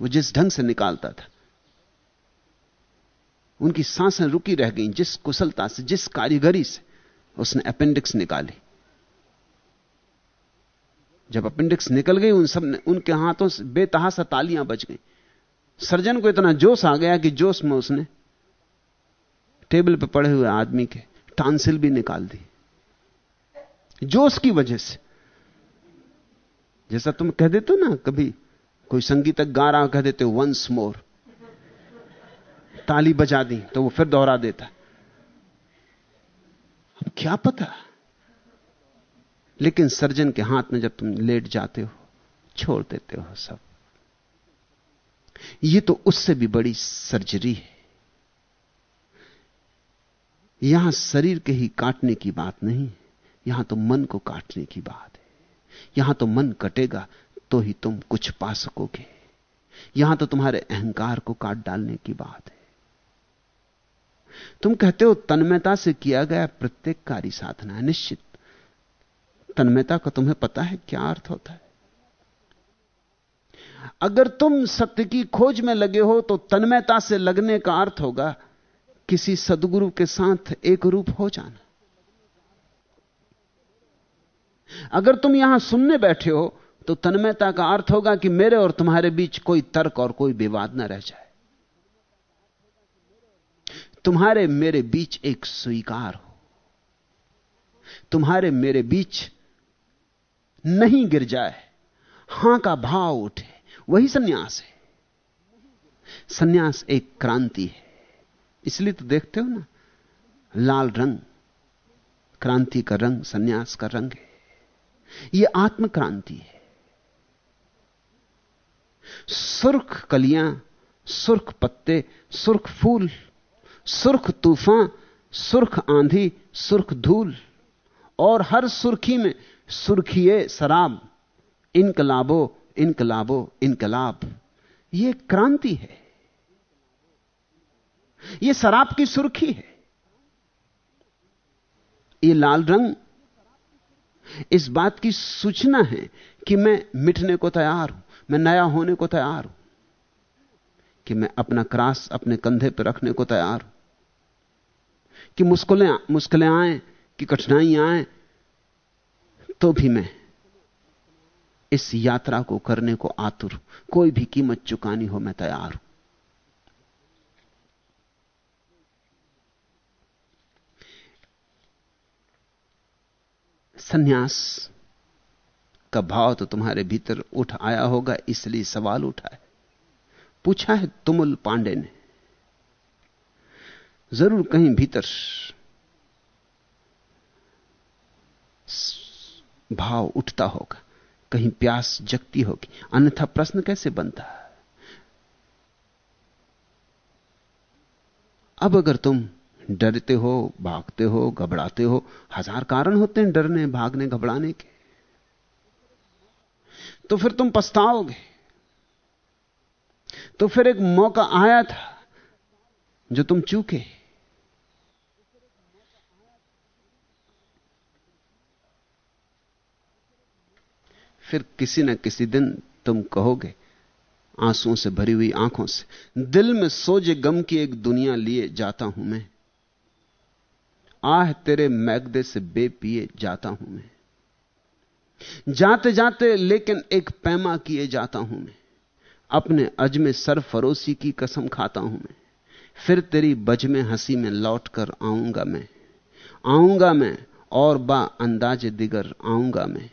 Speaker 2: वो जिस ढंग से निकालता था उनकी साँसें रुकी रह गईं, जिस कुशलता से, जिस कारीगरी से उसने अपेंडिक्स निकाली। जब अपेंडिक्स निकल गई, उन सबने, उनके हाथों से बेतहासा तालियाँ बच गई। सर्जन को इतना जोश आ गया कि जोश में उसने टेबल पर पड़े हुए आदमी के टांसिल भी निकाल दी। जोश की वजह से। जैसा तुम कह देते हो ना, कभी कोई संगीतक गा रहा कह देते हो वंस मोर ताली बजा दी तो वो फिर दोहरा देता। अब क्या पता? लेकिन सर्जन के हाथ में जब तुम लेट जाते हो, छोड़ देते हो सब। ये तो उससे भी बड़ी सर्जरी है। यहाँ शरीर के ही काटने की बात नहीं, यहाँ तो मन को काटने की बात है। यहाँ तो मन कटेगा तो ही तुम कुछ पा सकोगे। यहाँ तो तुम्हारे अहंकार को काट डालने की बात है। तुम कहते हो तन्मयता से किया गया प्रत्येक कार्य साधना है, निश्चित। तन्मयता का तुम्हें पता है क्या अर्थ होता है? अगर तुम सत्य की खोज में लगे हो तो तन्मयता से लगने का अर्थ होगा किसी सदगुरु के साथ एक रूप हो जाना। अगर तुम यहाँ सुनने बैठे हो तो तन्मयता का अर्थ होगा कि मेरे और तुम्हारे बीच कोई तर्क और कोई विवाद ना रह जाए। तुम्हारे मेरे बीच एक स्वीकार हो। तुम्हारे मेरे बीच नहीं गिर जाए। हाँ का भाव उठे, वही सन्यास है। सन्यास एक क्रांति है। इसलिए तो देखते हो ना, लाल रंग, क्रांति का रंग, सन्यास का रंग है। यह आत्म क्रांति है। सुर्ख कलियाँ, सुर्ख पत्ते, सुर्ख फूल सुर्ख तूफ़ान, सुर्ख आंधी, सुर्ख धूल, और हर सुर्खी में सुर्खिए शराब इनकलाबो इनकलाबो, इनकलाब। यह क्रांति है। यह शराब की सुर्खी है। यह लाल रंग। इस बात की सूचना है कि मैं मिटने को तैयार हूँ, मैं नया होने को तैयार हूँ। कि मैं अपना क्रास अपने कंधे पर रखने को तैयार हूँ। कि मुश्किलें मुश्किलें आए, कि कठिनाइयाँ आए तो भी मैं इस यात्रा को करने को आतुर कोई भी कीमत चुकानी हो मैं तैयार हूँ। सन्यास का भाव तो तुम्हारे भीतर उठ आया होगा, इसलिए सवाल उठा है पूछा है तुमुल पांडे ने। ज़रूर कहीं भीतर भाव उठता होगा, कहीं प्यास जगती होगी। अन्यथा प्रश्न कैसे बनता? है अब अगर तुम डरते हो, भागते हो, घबराते हो, हज़ार कारण होते हैं डरने, भागने, घबराने के। तो फिर तुम पछताओगे। तो फिर एक मौका आया था जो तुम चूके। फिर किसी ना किसी दिन तुम कहोगे, आंसुओं से भरी हुई आँखों से, दिल में सोजे गम की एक दुनिया लिए जाता हूँ मैं। आह, तेरे मैगदे से बेपिए जाता हूँ मैं। जाते जाते लेकिन एक पैमा किए जाता हूँ मैं। अपने अज में सरफरोशी की कसम खाता हूँ मैं। फिर तेरी बज में हँसी में लौट कर आऊँगा मैं। आऊँगा मैं और बा अंदाज दिगर आऊँगा मैं।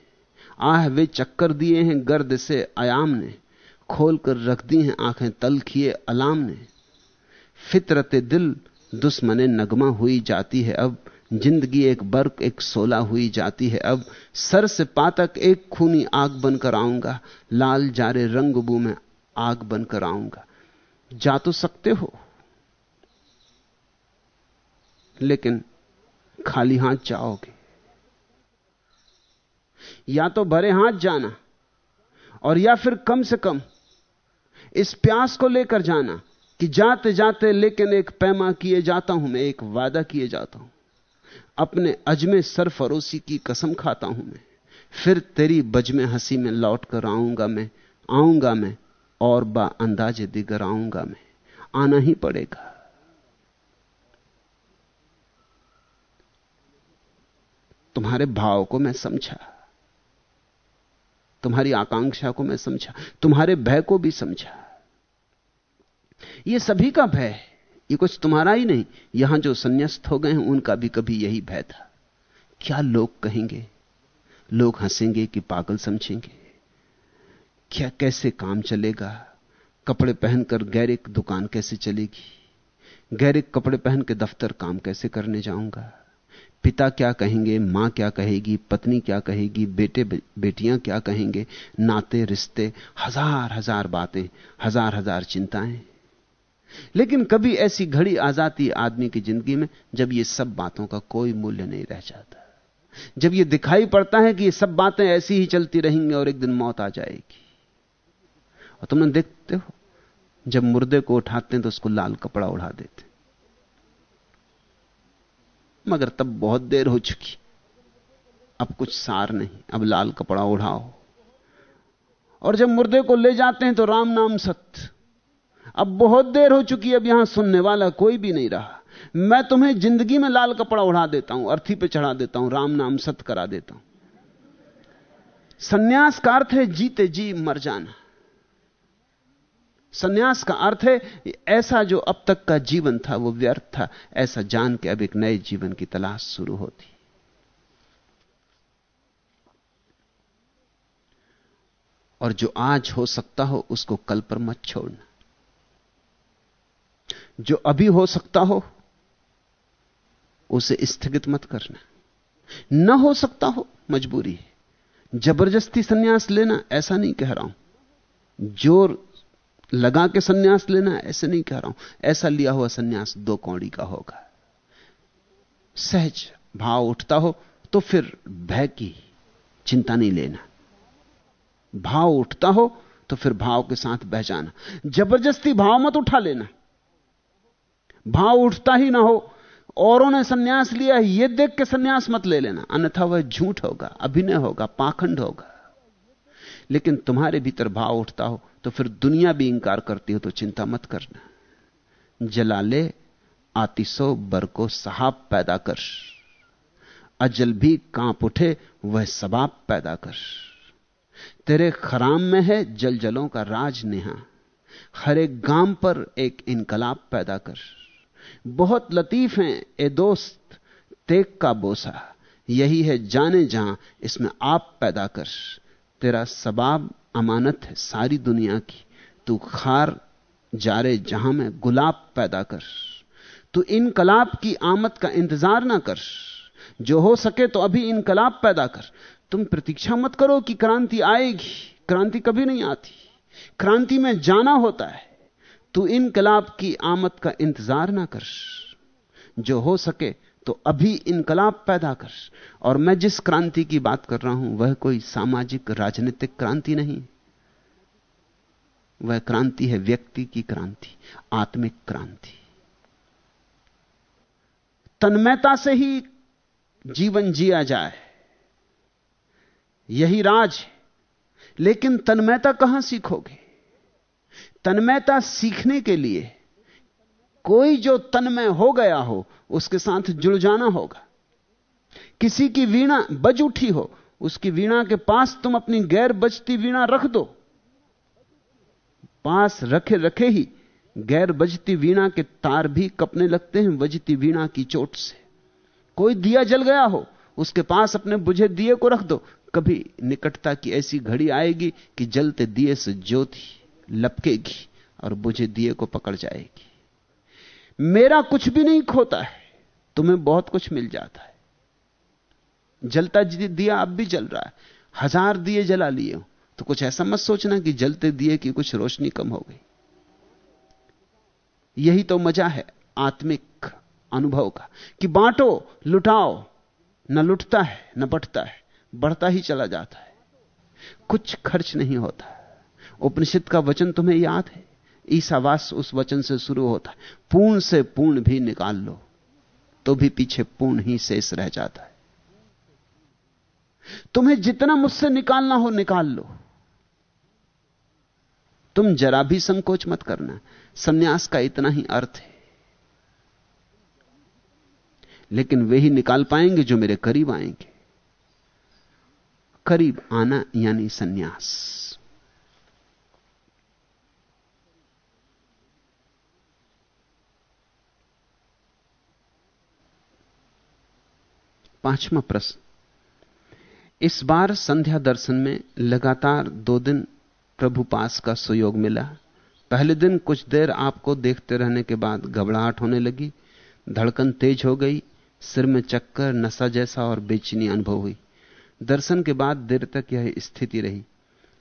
Speaker 2: आह, वे चक्कर दिए हैं गर्द से आयाम ने। खोल कर रख दी हैं आँखें तल खिए अलाम ने। फितरत दिल दुश्मने नगमा हुई जाती है अब। ज़िंदगी एक बर्क, एक सोला हुई जाती है अब। सर से पातक एक खूनी आग बनकर आऊँगा। लाल जारे रंगबू में आग बनकर आऊँगा। जा तो सकते हो, लेकिन खाली हाथ जाओगे। या तो भरे हाथ जाना, और या फिर कम से कम इस प्यास को लेकर जाना कि जाते जाते, लेकिन एक पैमा किए जाता हूँ मैं, एक वादा किए जाता हूँ। अपने अजमे सरफरोशी की कसम खाता हूँ मैं। फिर तेरी बज में हँसी में लौट कर आऊँगा मैं आऊँगा मैं और बा अंदाजे दिगर आऊँगा मैं। आना ही पड़ेगा। तुम्हारे भाव को मैं समझा। तुम्हारी आकांक्षा को मैं समझा। तुम्हारे भय को भी समझा। यह सभी का भय है। ये कुछ तुम्हारा ही नहीं। यहाँ जो संन्यास्त हो गए हैं, उनका भी कभी यही भय था। क्या लोग कहेंगे? लोग हंसेंगे कि पागल समझेंगे। क्या कैसे काम चलेगा? कपड़े पहनकर गैरिक दुकान कैसे चलेगी? गैरिक कपड़े पहन के दफ्तर काम कैसे करने जाऊँगा? पिता क्या कहेंगे? माँ क्या कहेगी? पत्नी क्या कहेगी? बेटे बेटियाँ क्या कहेंगे? नाते, रिश्ते, हज़ार हज़ार बातें, हज़ार हज़ार चिंताएँ। लेकिन कभी ऐसी घड़ी आ जाती आदमी की ज़िंदगी में जब ये सब बातों का कोई मूल्य नहीं रह जाता। जब ये दिखाई पड़ता है कि ये सब बातें ऐसी ही चलती रहेंगी और एक दिन मौत आ जाएगी। और तुमने देखते हो, जब मुर्दे को उठाते हैं तो उसको लाल कपड़ा उड़ा देते मगर तब बहुत देर हो चुकी। अब कुछ सार नहीं, अब लाल कपड़ा उड़ाओ और जब मुर्दे को ले जाते हैं तो राम नाम सत्य अब बहुत देर हो चुकी, अब यहाँ सुनने वाला कोई भी नहीं रहा। मैं तुम्हें ज़िंदगी में लाल कपड़ा उड़ा देता हूँ, अर्थी पे चढ़ा देता हूँ, राम नाम सत करा देता हूँ। सन्यास का अर्थ है जीते जी मर जाना। सन्यास का अर्थ है, ऐसा जो अब तक का जीवन था, वो व्यर्थ था। ऐसा जान के अब एक नए जीवन की तलाश शुरू होती। और जो आज हो सकता हो, उसको कल पर मत छोड़ना। जो अभी हो सकता हो, उसे स्थगित मत करना। न हो सकता हो, मजबूरी है। ज़बरदस्ती सन्यास लेना, ऐसा नहीं कह रहा हूँ। ज़ोर लगा के सन्यास लेना ऐसे नहीं कह रहा हूँ। ऐसा लिया हुआ सन्यास दो कौड़ी का होगा। सहज भाव उठता हो तो फिर भय की चिंता नहीं लेना। भाव उठता हो तो फिर भाव के साथ बह जाना। ज़बरदस्ती भाव मत उठा लेना। भाव उठता ही ना हो। औरों ने सन्यास लिया यह देख के सन्यास मत ले लेना। अन्यथा वह झूठ होगा, अभिनय होगा, पाखंड होगा। लेकिन तुम्हारे भीतर भाव उठता हो तो फिर दुनिया भी इंकार करती हो तो चिंता मत करना। जलाले आतिशो बर को सहाब पैदा कर। अजल भी काँप उठे, वह सबाब पैदा कर। तेरे खराम में है जल जलों का राज नेहा। हर एक गाँव पर एक इनकलाब पैदा कर। बहुत लतीफ हैं ए दोस्त, तेग का बोसा। यही है जाने जहाँ, इसमें आप पैदा कर। तेरा सबाब अमानत है सारी दुनिया की। तू खार, जारे जहाँ में गुलाब पैदा कर। तू इनकलाब की आमद का इंतज़ार ना कर। जो हो सके तो अभी इनकलाब पैदा कर। तुम प्रतीक्षा मत करो कि क्रांति आएगी। क्रांति कभी नहीं आती। क्रांति में जाना होता है। तू इनकलाब की आमद का इंतज़ार ना कर। जो हो सके तो अभी इनकलाब पैदा कर। और मैं जिस क्रांति की बात कर रहा हूँ, वह कोई सामाजिक, राजनीतिक क्रांति नहीं। वह क्रांति है व्यक्ति की क्रांति, आत्मिक क्रांति। तन्मयता से ही जीवन जिया जाए। यही राज है। लेकिन तन्मयता कहाँ सीखोगे? तन्मयता सीखने के लिए कोई जो तन्मय हो गया हो, उसके साथ जुड़ जाना होगा। किसी की वीणा बज उठी हो, उसकी वीणा के पास तुम अपनी गैर बजती वीणा रख दो। पास रखे रखे ही गैर बजती वीणा के तार भी कपने लगते हैं, बजती वीणा की चोट से। कोई दिया जल गया हो, उसके पास अपने बुझे दिए को रख दो। कभी निकटता की ऐसी घड़ी आएगी कि जलते दिए से ज्योति लपकेगी और बुझे दिए को पकड़ जाएगी। मेरा कुछ भी नहीं खोता है, तुम्हें बहुत कुछ मिल जाता है। जलता दिया अब भी जल रहा है। हज़ार दिए जला लिए हो तो कुछ ऐसा मत सोचना कि जलते दिए की कुछ रोशनी कम हो गई। यही तो मज़ा है आत्मिक अनुभव का, कि बांटो, लुटाओ, न लुटता है, न बटता है, बढ़ता ही चला जाता है। कुछ खर्च नहीं होता। उपनिषद का वचन तुम्हें याद है? ईसावास उस वचन से शुरू होता है। पूर्ण से पूर्ण भी निकाल लो तो भी पीछे पूर्ण ही शेष रह जाता है। तुम्हें जितना मुझसे निकालना हो निकाल लो। तुम जरा भी संकोच मत करना, सन्यास का इतना ही अर्थ है। लेकिन वे ही निकाल पाएँगे जो मेरे करीब आएँगे। करीब आना यानी सन्यास। पांचवा प्रश्न। इस बार संध्या दर्शन में लगातार दो दिन प्रभु पास का सुयोग मिला। पहले दिन कुछ देर आपको देखते रहने के बाद घबराहट होने लगी, धड़कन तेज हो गई, सिर में चक्कर, नशा जैसा और बेचनी अनुभव हुई। दर्शन के बाद देर तक यह स्थिति रही।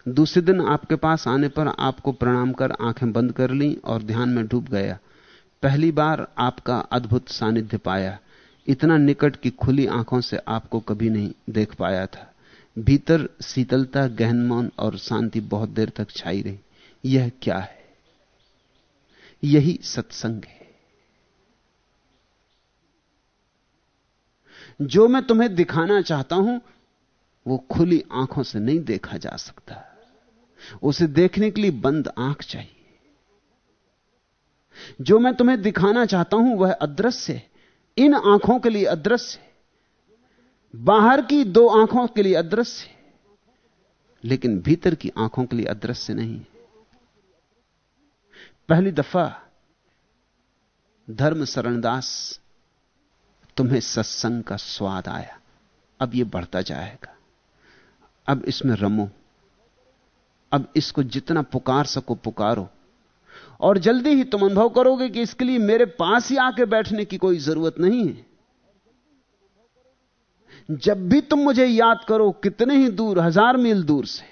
Speaker 2: दूसरे दिन आपके पास आने पर आपको प्रणाम कर आँखें बंद कर ली और ध्यान में डूब गया। पहली बार आपका अद्भुत सानिध्य पाया। इतना निकट की खुली आँखों से आपको कभी नहीं देख पाया था। भीतर शीतलता गहन मौन और शांति बहुत देर तक छाई रही। यह क्या है? यही सत्संग है। जो मैं तुम्हें दिखाना चाहता हूँ, वो खुली आँखों से नहीं देखा जा सकता। उसे देखने के लिए बंद आँख चाहिए। जो मैं तुम्हें दिखाना चाहता हूँ, वह अदृश्य है। इन आँखों के लिए अदृश्य बाहर की दो आँखों के लिए अदृश्य लेकिन भीतर की आँखों के लिए अदृश्य नहीं पहली दफ़ा धर्म शरणदास तुम्हें सत्संग का स्वाद आया। अब यह बढ़ता जाएगा। अब इसमें रमो। अब इसको जितना पुकार सको पुकारो। और जल्दी ही तुम अनुभव करोगे कि इसके लिए मेरे पास ही आके बैठने की कोई ज़रूरत नहीं है। जब भी तुम मुझे याद करो कितने ही दूर, हज़ार मील दूर से,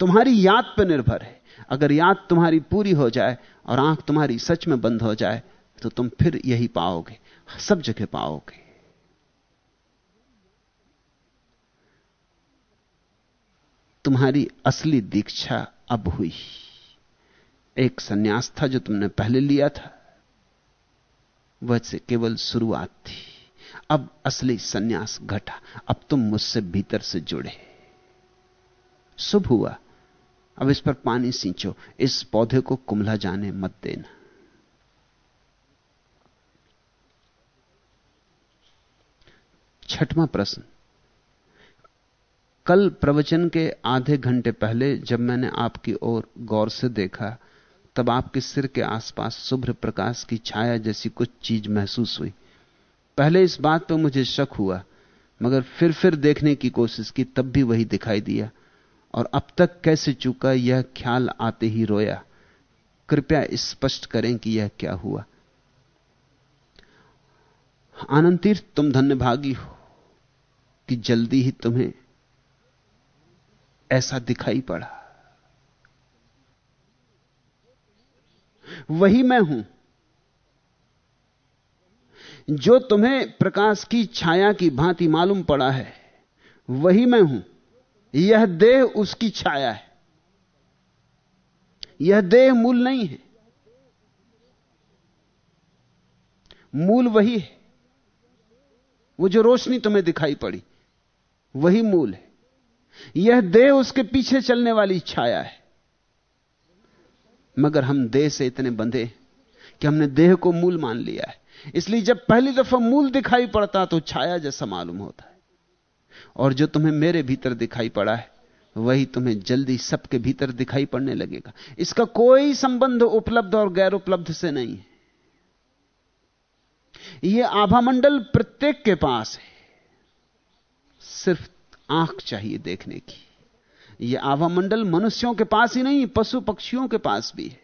Speaker 2: तुम्हारी याद पर निर्भर है। अगर याद तुम्हारी पूरी हो जाए और आँख तुम्हारी सच में बंद हो जाए तो तुम फिर यही पाओगे, सब जगह पाओगे। तुम्हारी असली दीक्षा अब हुई। एक सन्यास था जो तुमने पहले लिया था। वह से केवल शुरुआत थी। अब असली सन्यास घटा। अब तुम मुझसे भीतर से जुड़े। शुभ हुआ। अब इस पर पानी सींचो। इस पौधे को कुमला जाने मत देना। छठवां प्रश्न। कल प्रवचन के आधे घंटे पहले जब मैंने आपकी ओर गौर से देखा तब आपके सिर के आसपास शुभ्र प्रकाश की छाया जैसी कुछ चीज़ महसूस हुई। पहले इस बात पर मुझे शक हुआ, मगर फिर फिर देखने की कोशिश की, तब भी वही दिखाई दिया। और अब तक कैसे चुका, यह ख्याल आते ही रोया। कृपया स्पष्ट करें कि यह क्या हुआ। आनंद तीर्थ तुम धन्यभागी हो कि जल्दी ही तुम्हें ऐसा दिखाई पड़ा। वही मैं हूँ। जो तुम्हें प्रकाश की छाया की भांति मालूम पड़ा है, वही मैं हूँ। यह देह उसकी छाया है। यह देह मूल नहीं है। मूल वही है। वो जो रोशनी तुम्हें दिखाई पड़ी, वही मूल है। यह देह उसके पीछे चलने वाली छाया है। मगर हम देह से इतने बंधे कि हमने देह को मूल मान लिया है। इसलिए जब पहली दफ़ा मूल दिखाई पड़ता तो छाया जैसा मालूम होता है। और जो तुम्हें मेरे भीतर दिखाई पड़ा है, वही तुम्हें जल्दी सबके भीतर दिखाई पड़ने लगेगा। इसका कोई संबंध उपलब्ध और गैर उपलब्ध से नहीं है। यह आभामंडल प्रत्येक के पास है। सिर्फ़ आँख चाहिए देखने की। यह आवामंडल मनुष्यों के पास ही नहीं, पशु पक्षियों के पास भी है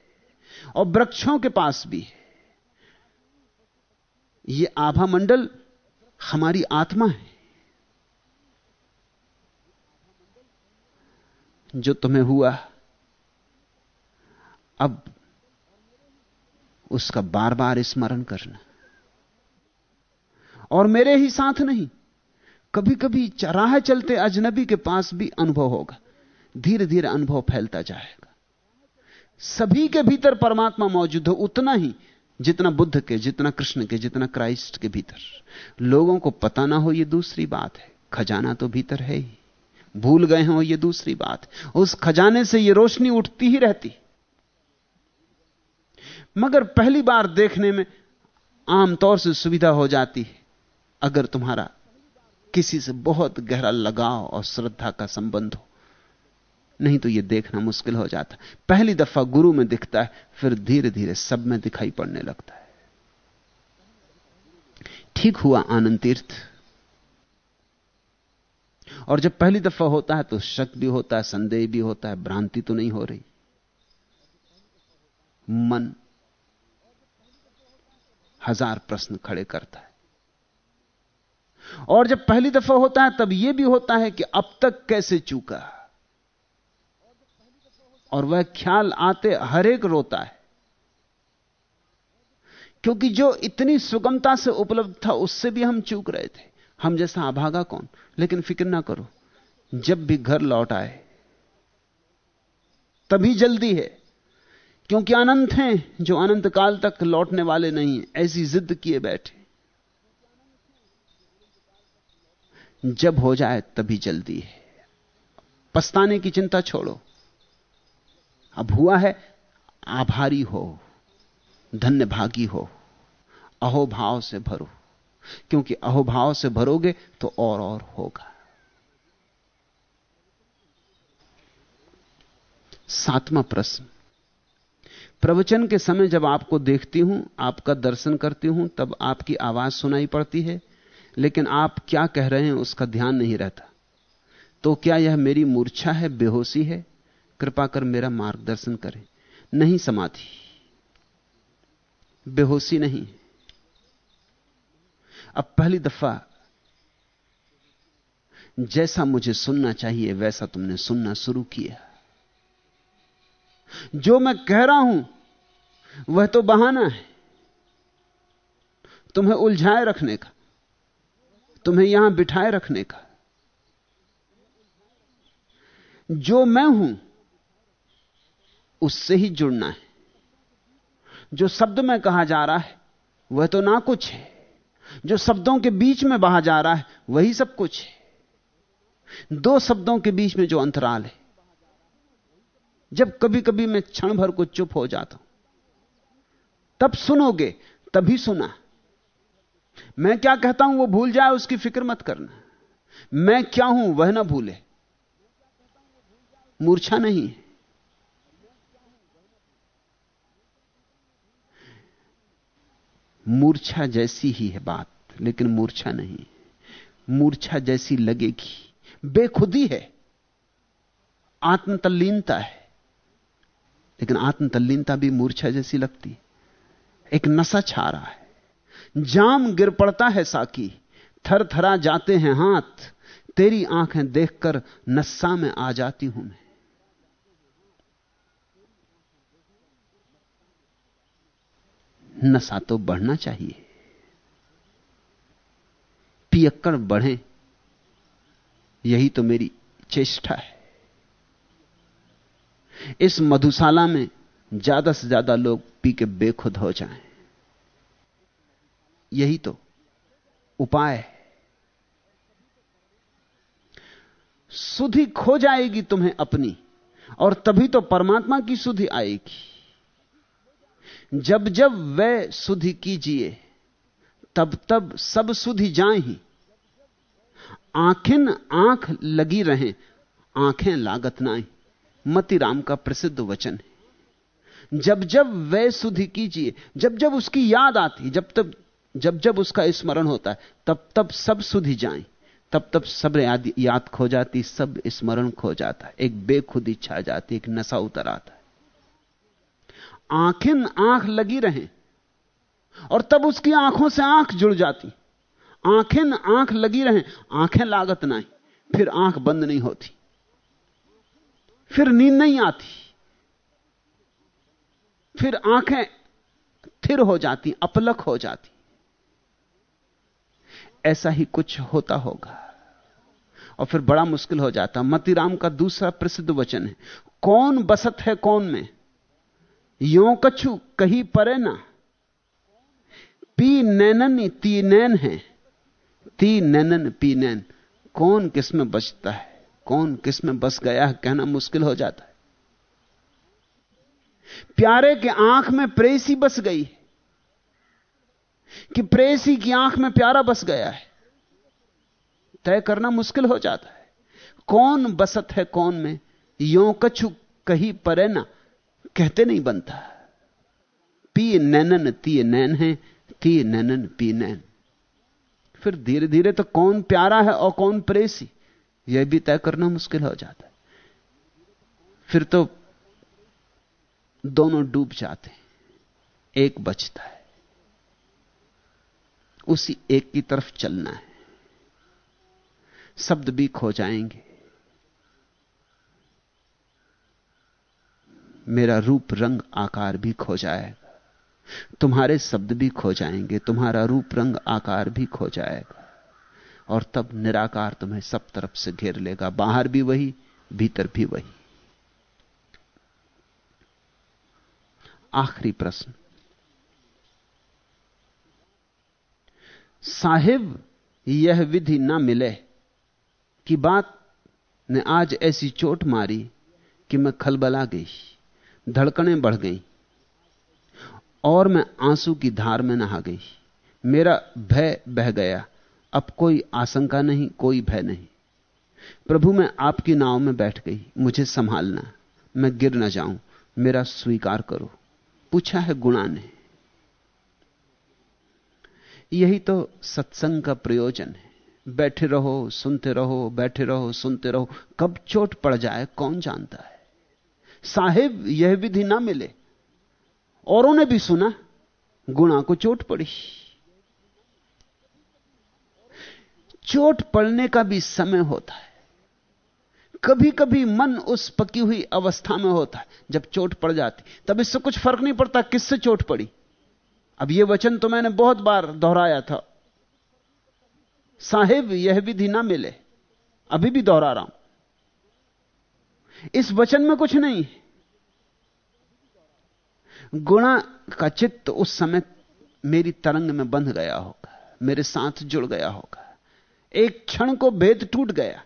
Speaker 2: और वृक्षों के पास भी है। यह आभामंडल हमारी आत्मा है। जो तुम्हें हुआ, अब उसका बार बार स्मरण करना। और मेरे ही साथ नहीं कभी कभी चराह चलते अजनबी के पास भी अनुभव होगा। धीरे धीरे अनुभव फैलता जाएगा। सभी के भीतर परमात्मा मौजूद हो, उतना ही जितना बुद्ध के, जितना कृष्ण के, जितना क्राइस्ट के भीतर। लोगों को पता ना हो यह दूसरी बात है, खजाना तो भीतर है ही। भूल गए हो यह दूसरी बात। उस खजाने से यह रोशनी उठती ही रहती। मगर पहली बार देखने में आमतौर से सुविधा हो जाती है, अगर तुम्हारा किसी से बहुत गहरा लगाव और श्रद्धा का संबंध हो। नहीं तो यह देखना मुश्किल हो जाता पहली दफ़ा गुरु में दिखता है, फिर धीरे धीरे सब में दिखाई पड़ने लगता है। ठीक हुआ आनंद तीर्थ। और जब पहली दफ़ा होता है तो शक भी होता है, संदेह भी होता है, भ्रांति तो नहीं हो रही। मन हज़ार प्रश्न खड़े करता है। और जब पहली दफ़ा होता है, तब यह भी होता है कि अब तक कैसे चूका? और वह ख्याल आते हर एक रोता है। क्योंकि जो इतनी सुगमता से उपलब्ध था, उससे भी हम चूक रहे थे। हम जैसा अभागा कौन? लेकिन फ़िक्र ना करो, जब भी घर लौट आए, तभी जल्दी है। क्योंकि अनंत हैं जो अनंत काल तक लौटने वाले नहीं ऐसी जिद किए बैठे। जब हो जाए तभी जल्दी है। पछताने की चिंता छोड़ो। अब हुआ है, आभारी हो धन्य भागी हो, अहोभाव से भरो। क्योंकि अहोभाव से भरोगे तो और और होगा। सातवां प्रश्न। प्रवचन के समय जब आपको देखती हूँ, आपका दर्शन करती हूँ, तब आपकी आवाज़ सुनाई पड़ती है, लेकिन आप क्या कह रहे हैं उसका ध्यान नहीं रहता। तो क्या यह मेरी मूर्छा है, बेहोशी है? कृपा कर मेरा मार्गदर्शन करें। नहीं समाधि। बेहोशी नहीं। अब पहली दफ़ा जैसा मुझे सुनना चाहिए, वैसा तुमने सुनना शुरू किया। जो मैं कह रहा हूँ, वह तो बहाना है। तुम्हें उलझाए रखने का, तुम्हें यहाँ बिठाए रखने का। जो मैं हूँ उससे ही जुड़ना है। जो शब्द में कहा जा रहा है, वह तो ना कुछ है। जो शब्दों के बीच में बहा जा रहा है, वही सब कुछ है। दो शब्दों के बीच में जो अंतराल है, जब कभी कभी मैं क्षण भर को चुप हो जाता हूँ, तब सुनोगे, तभी सुना। मैं क्या कहता हूँ, वो भूल जाए, उसकी फ़िक्र मत करना। मैं क्या हूँ, वह ना भूले। मूर्छा नहीं है। मूर्छा जैसी ही है बात, लेकिन मूर्छा नहीं मूर्छा जैसी लगेगी। बेखुदी है। आत्मतल्लीनता है। लेकिन आत्मतल्लीनता भी मूर्छा जैसी लगती एक नशा छा रहा है। जाम गिर पड़ता है साकी। थर थरा जाते हैं हाथ। तेरी आँखें देखकर नस्सा में आ जाती हूँ मैं। नशा तो बढ़ना चाहिए। पियक्कड़ बढ़े, यही तो मेरी चेष्टा है। इस मधुशाला में ज़्यादा से ज़्यादा लोग पी के बेखुद हो जाएँ। यही तो उपाय है। सुधि खो जाएगी तुम्हें अपनी, और तभी तो परमात्मा की सुधि आएगी। जब जब वह सुधि कीजिए, तब तब सब सुधि जाए। ही आँखें आँख लगी रहें, आँखें लागत नाई मतीराम का प्रसिद्ध वचन है। जब जब वह सुधि कीजिए, जब जब उसकी याद आती, जब तब, जब जब उसका स्मरण होता है, तब तब सब सुधि जाए। तब तब सब याद याद खो जाती, सब स्मरण खो जाता। एक बेखुदी छा जाती, एक नशा उतर आता। आँखें आँख लगी रहे। और तब उसकी आँखों से आँख जुड़ जाती। आँखें आँख लगी रहे, आँखें लागत नहीं, फिर आँख बंद नहीं होती। फिर नींद नहीं आती। फिर आँखें थिर हो जाती, अपलक हो जाती। ऐसा ही कुछ होता होगा। और फिर बड़ा मुश्किल हो जाता। मतीराम का दूसरा प्रसिद्ध वचन है, कौन बसत है कौन में? यो कछु कही परे ना। पी नैनन, ती नैन है। ती नैनन, पी नैन। कौन किसमें बचता है? कौन किसमें बस गया है? कहना मुश्किल हो जाता है। प्यारे के आँख में प्रेसी बस गई कि प्रेसी की आँख में प्यारा बस गया है। तय करना मुश्किल हो जाता है। कौन बसत है कौन में? यो कछु कही परे ना। कहते नहीं बनता। पी नैनन, ती नैन है, ती नैनन, पी नैन। फिर धीरे धीरे तो कौन प्यारा है और कौन प्रेसी, यह भी तय करना मुश्किल हो जाता है। फिर तो दोनों डूब जाते हैं। एक बचता है। उसी एक की तरफ़ चलना है। शब्द भी खो जाएँगे। मेरा रूप रंग आकार भी खो जाएगा तुम्हारे शब्द भी खो जाएँगे, तुम्हारा रूप रंग आकार भी खो जाएगा और तब निराकार तुम्हें सब तरफ़ से घेर लेगा, बाहर भी वही, भीतर भी वही। आखिरी प्रश्न। साहिब, यह विधि ना मिले कि बात ने आज ऐसी चोट मारी कि मैं खलबला गई। धड़कनें बढ़ गईं। और मैं आँसू की धार में नहा गई। मेरा भय बह गया। अब कोई आशंका नहीं, कोई भय नहीं। प्रभु, मैं आपकी नाव में बैठ गई। मुझे संभालना। मैं गिर ना जाऊँ। मेरा स्वीकार करो। पूछा है गुणा ने। यही तो सत्संग का प्रयोजन है। बैठे रहो, सुनते रहो, बैठे रहो, सुनते रहो। कब चोट पड़ जाए, कौन जानता है? साहेब, यह विधि ना मिले। औरों ने भी सुना, गुणा को चोट पड़ी। चोट पड़ने का भी समय होता है। कभी कभी मन उस पकी हुई अवस्था में होता है, जब चोट पड़ जाती। तब इससे कुछ फ़र्क नहीं पड़ता किससे चोट पड़ी। अब यह वचन तो मैंने बहुत बार दोहराया था। साहेब, यह विधि ना मिले। अभी भी दोहरा रहा हूँ। इस वचन में कुछ नहीं गुणा का चित्त उस समय मेरी तरंग में बंध गया होगा, मेरे साथ जुड़ गया होगा। एक क्षण को भेद टूट गया।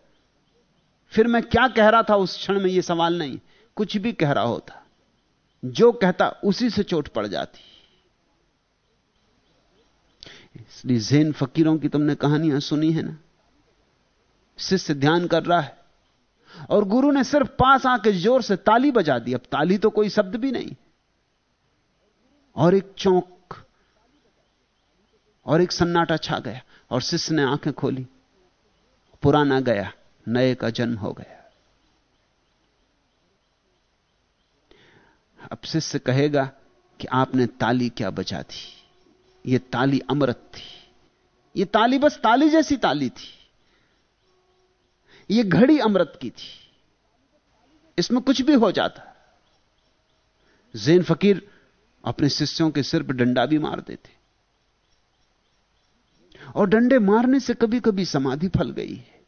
Speaker 2: फिर मैं क्या कह रहा था उस क्षण में यह सवाल नहीं, कुछ भी कह रहा होता। जो कहता उसी से चोट पड़ जाती। इसलिए जैन फकीरों की तुमने कहानियाँ सुनी है ना? शिष्य ध्यान कर रहा है। और गुरु ने सिर्फ़ पास आके ज़ोर से ताली बजा दी। अब ताली तो कोई शब्द भी नहीं। और एक चौंक और एक सन्नाटा छा गया और शिष्य ने आँखें खोली। पुराना गया, नए का जन्म हो गया। अब शिष्य कहेगा कि आपने ताली क्या बजा दी? ये ताली अमृत थी। ये ताली बस ताली जैसी ताली थी। ये घड़ी अमृत की थी। इसमें कुछ भी हो जाता। जैन फकीर अपने शिष्यों के सिर पर डंडा भी मार देते। और डंडे मारने से कभी कभी समाधि फल गई है।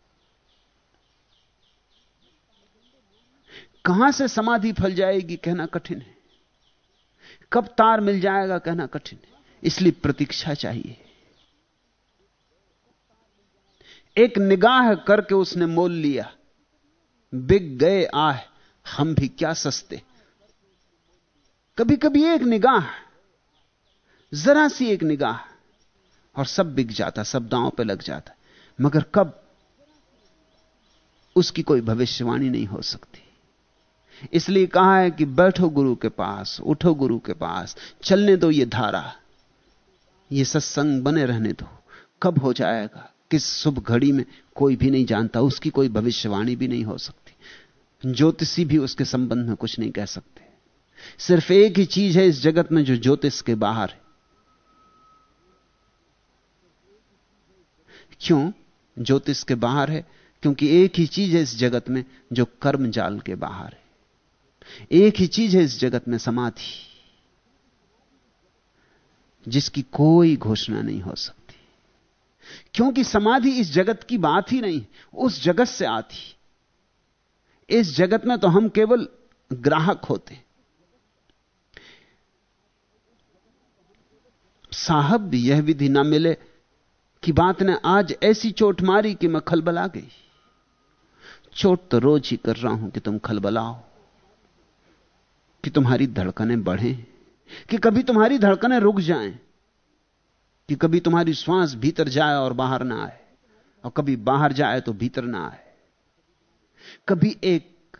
Speaker 2: कहाँ से समाधि फल जाएगी कहना कठिन है। कब तार मिल जाएगा कहना कठिन है। इसलिए प्रतीक्षा चाहिए। एक निगाह करके उसने मोल लिया। बिक गए, आह, हम भी क्या सस्ते। कभी कभी एक निगाह, जरा सी एक निगाह, और सब बिक जाता, सब दांव पे लग जाता। मगर कब उसकी कोई भविष्यवाणी नहीं हो सकती। इसलिए कहा है कि बैठो गुरु के पास, उठो गुरु के पास, चलने दो ये धारा। ये सत्संग बने रहने दो। कब हो जाएगा? किस शुभ घड़ी में कोई भी नहीं जानता, उसकी कोई भविष्यवाणी भी नहीं हो सकती। ज्योतिषी भी उसके संबंध में कुछ नहीं कह सकते। सिर्फ़ एक ही चीज़ है इस जगत में जो ज्योतिष के बाहर है। क्यों? ज्योतिष के बाहर है, क्योंकि एक ही चीज़ है इस जगत में जो कर्म जाल के बाहर है। एक ही चीज़ है इस जगत में समाधि, जिसकी कोई घोषणा नहीं हो सकती। क्योंकि समाधि इस जगत की बात ही नहीं, उस जगत से आती। इस जगत में तो हम केवल ग्राहक होते। साहब, यह विधि ना मिले कि बात ने आज ऐसी चोट मारी कि मैं खलबला गई। चोट तो रोज ही कर रहा हूँ कि तुम खलबलाओ कि तुम्हारी धड़कनें बढ़ें, कि कभी तुम्हारी धड़कनें रुक जाएँ। कि कभी तुम्हारी श्वास भीतर जाए और बाहर ना आए, और कभी बाहर जाए तो भीतर ना आए। कभी एक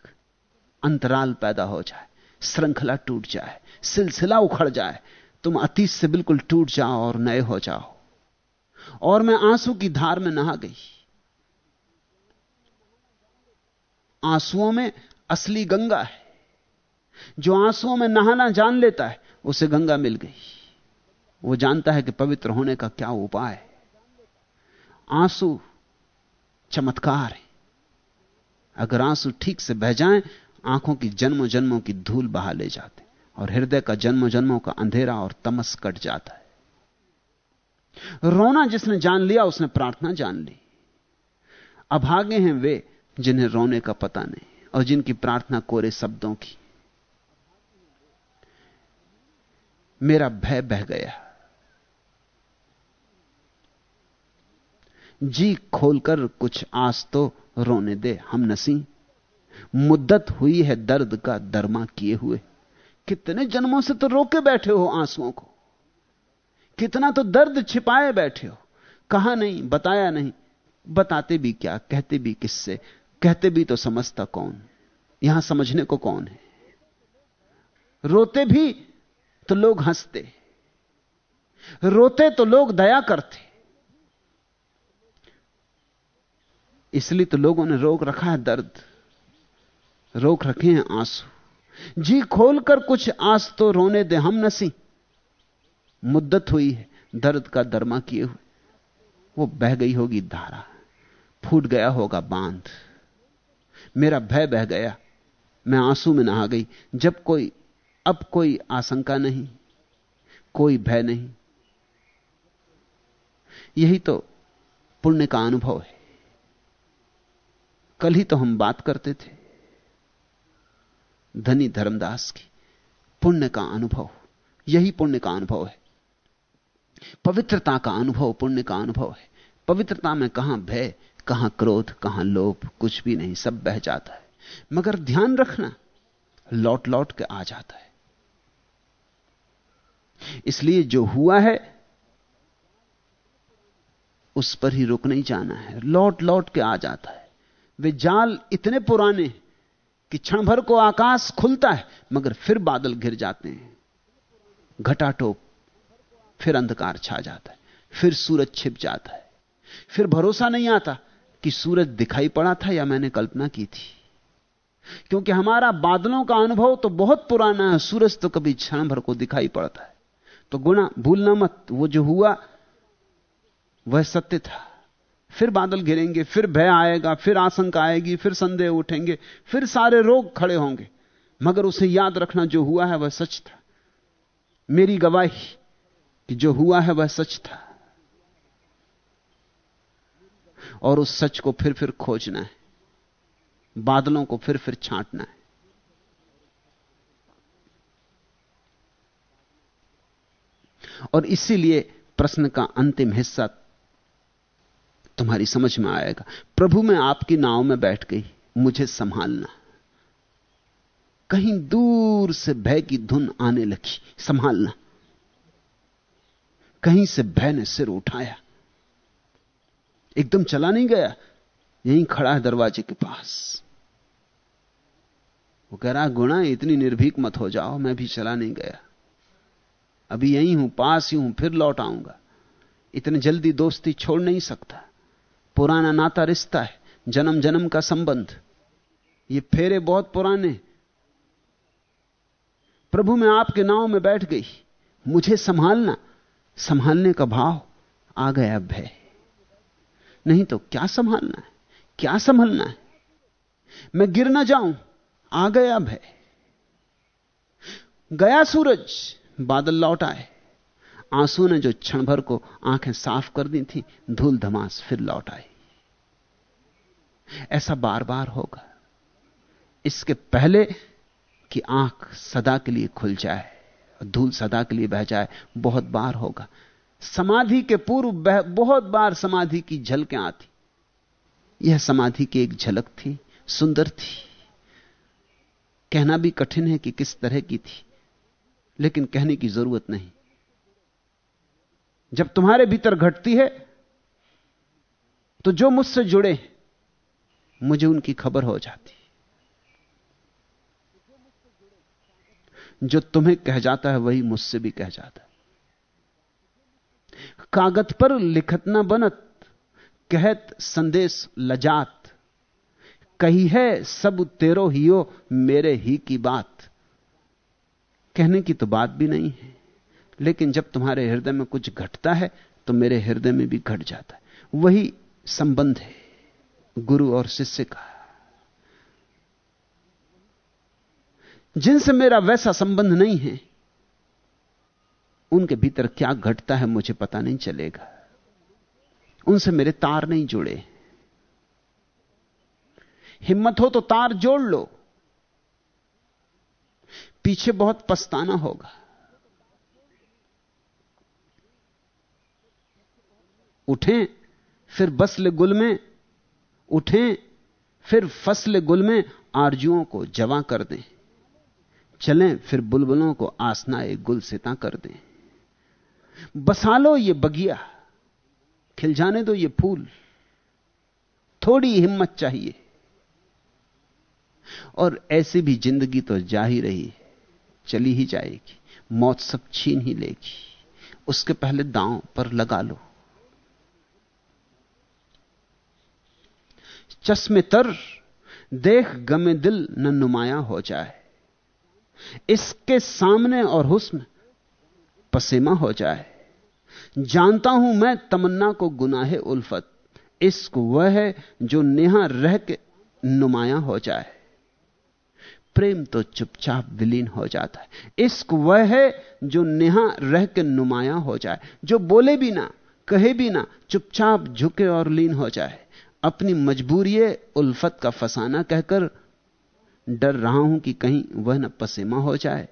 Speaker 2: अंतराल पैदा हो जाए, श्रृंखला टूट जाए, सिलसिला उखड़ जाए, तुम अतीत से बिल्कुल टूट जाओ और नए हो जाओ। और मैं आँसू की धार में नहा गई। आंसुओं में असली गंगा है। जो आंसुओं में नहाना जान लेता है, उसे गंगा मिल गई। वो जानता है कि पवित्र होने का क्या उपाय है। आँसू चमत्कार है। अगर आँसू ठीक से बह जाएँ, आँखों की जन्मों जन्मों की धूल बहा ले जाते और हृदय का जन्मों जन्मों का अंधेरा और तमस कट जाता है। रोना जिसने जान लिया, उसने प्रार्थना जान ली। अभागे हैं वे जिन्हें रोने का पता नहीं और जिनकी प्रार्थना कोरे शब्दों की। मेरा भय बह गया। जी खोलकर कुछ आस तो रोने दे, हम नसी। मुद्दत हुई है दर्द का दरमा किए हुए। कितने जन्मों से तो रोके बैठे हो आंसुओं को? कितना तो दर्द छिपाए बैठे हो? कहा नहीं, बताया नहीं। बताते भी क्या, कहते भी किससे? कहते भी तो समझता कौन? यहाँ समझने को कौन है? रोते भी तो लोग हँसते। रोते तो लोग दया करते। इसलिए तो लोगों ने रोक रखा है दर्द। रोक रखे हैं आँसू। जी खोलकर कुछ आंस तो रोने दे, हम नसी। मुद्दत हुई है, दर्द का दरमा किए हुए। वो बह गई होगी धारा। फूट गया होगा बाँध। मेरा भय बह गया। मैं आँसू में नहा गई। जब कोई, अब कोई आशंका नहीं, कोई भय नहीं। यही तो पुण्य का अनुभव है। कल ही तो हम बात करते थे। धनी धर्मदास की पुण्य का अनुभव, यही पुण्य का अनुभव है। पवित्रता का अनुभव, पुण्य का अनुभव है। पवित्रता में कहाँ भय, कहाँ क्रोध, कहाँ लोभ, कुछ भी नहीं, सब बह जाता है। मगर ध्यान रखना, लौट लौट के आ जाता है। इसलिए जो हुआ है, उस पर ही रुक नहीं जाना है। लौट लौट के आ जाता है। वे जाल इतने पुराने कि क्षण भर को आकाश खुलता है, मगर फिर बादल घिर जाते हैं। घटाटोप फिर अंधकार छा जाता है, फिर सूरज छिप जाता है। फिर भरोसा नहीं आता कि सूरज दिखाई पड़ा था या मैंने कल्पना की थी। क्योंकि हमारा बादलों का अनुभव तो बहुत पुराना है, सूरज तो कभी क्षण भर को दिखाई पड़ता है। तो गुना भूलना मत, वो जो हुआ, वह सत्य था। फिर बादल गिरेंगे, फिर भय आएगा, फिर आशंका आएगी, फिर संदेह उठेंगे, फिर सारे रोग खड़े होंगे। मगर उसे याद रखना जो हुआ है वह सच था। मेरी गवाही कि जो हुआ है वह सच था। और उस सच को फिर फिर खोजना है। बादलों को फिर फिर छांटना है। और इसीलिए प्रश्न का अंतिम हिस्सा तुम्हारी समझ में आएगा। प्रभु, मैं आपकी नाव में बैठ गई। मुझे संभालना। कहीं दूर से भय की धुन आने लगी। संभालना। कहीं से भय ने सिर उठाया। एकदम चला नहीं गया। यहीं खड़ा है दरवाजे के पास। वो कह रहा, गुणा, इतनी निर्भीक मत हो जाओ। मैं भी चला नहीं गया। अभी यहीं हूँ, पास ही हूँ, फिर लौट आऊँगा। इतने जल्दी दोस्ती छोड़ नहीं सकता। पुराना नाता रिश्ता है जन्म जन्म का संबंध। ये फेरे बहुत पुराने। प्रभु, मैं आपके नाव में बैठ गई। मुझे संभालना, संभालने का भाव आ गया भय नहीं तो क्या संभालना है? क्या संभलना है? मैं गिर ना जाऊँ, आ गया भय गया सूरज, बादल लौट आए। आँसू ने जो क्षण भर को आँखें साफ़ कर दी थी, धूल धमास फिर लौट आई। ऐसा बार बार होगा। इसके पहले कि आँख सदा के लिए खुल जाए धूल सदा के लिए बह जाए, बहुत बार होगा। समाधि के पूर्व बहुत बार समाधि की झलकें आती। यह समाधि की एक झलक थी, सुंदर थी। कहना भी कठिन है कि किस तरह की थी, लेकिन कहने की ज़रूरत नहीं। जब तुम्हारे भीतर घटती है तो जो मुझसे जुड़े मुझे उनकी खबर हो जाती जो तुम्हें कह जाता है, वही मुझसे भी कह जाता है। कागत पर लिखत न बनत, कहत संदेश लजात। कही है, सब तेरो हियो, मेरे ही की बात। कहने की तो बात भी नहीं है। लेकिन जब तुम्हारे हृदय में कुछ घटता है तो मेरे हृदय में भी घट जाता है। वही संबंध है, गुरु और शिष्य का। जिनसे मेरा वैसा संबंध नहीं है, उनके भीतर क्या घटता है मुझे पता नहीं चलेगा। उनसे मेरे तार नहीं जुड़े। हिम्मत हो तो तार जोड़ लो। पीछे बहुत पछताना होगा। उठें, फिर बसले गुल में उठें, फिर फ़सल गुल में आरजुओं को जवा कर दें। चलें, फिर बुलबुलों को आसना एक गुल सिता कर दें। बसा लो ये बगिया खिल जाने दो ये फूल, थोड़ी हिम्मत चाहिए। और ऐसी भी ज़िंदगी तो जा ही रही, चली ही जाएगी, मौत सब छीन ही लेगी। उसके पहले दांव पर लगा लो। चश्मे तर, देख गमे दिल न नुमाया हो जाए। इसके सामने और हुस्न पसेमा हो जाए। जानता हूँ मैं तमन्ना को गुनाहे उल्फत। इश्क वह है जो नेहा रह के नुमाया हो जाए। प्रेम तो चुपचाप विलीन हो जाता है। इश्क वह है जो नेहा रह के नुमाया हो जाए। जो बोले भी ना, कहे भी ना, चुपचाप झुके और लीन हो जाए। अपनी मजबूरी उल्फत का फसाना कहकर डर रहा हूँ कि कहीं वह न पसेमा हो जाए।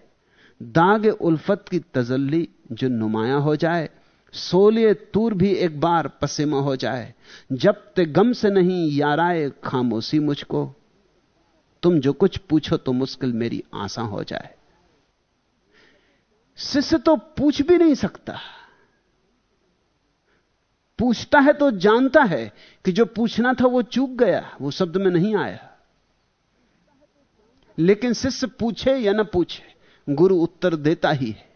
Speaker 2: दाग उल्फत की तजल्ली जो नुमाया हो जाए, सोलिए तूर भी एक बार पसेमा हो जाए। जब ते गम से नहीं याराए खामोशी मुझको, तुम जो कुछ पूछो तो मुश्किल मेरी आशा हो जाए। शिष्य तो पूछ भी नहीं सकता। पूछता है तो जानता है कि जो पूछना था वो चूक गया, वो शब्द में नहीं आया। लेकिन शिष्य पूछे या ना पूछे, गुरु उत्तर देता ही है।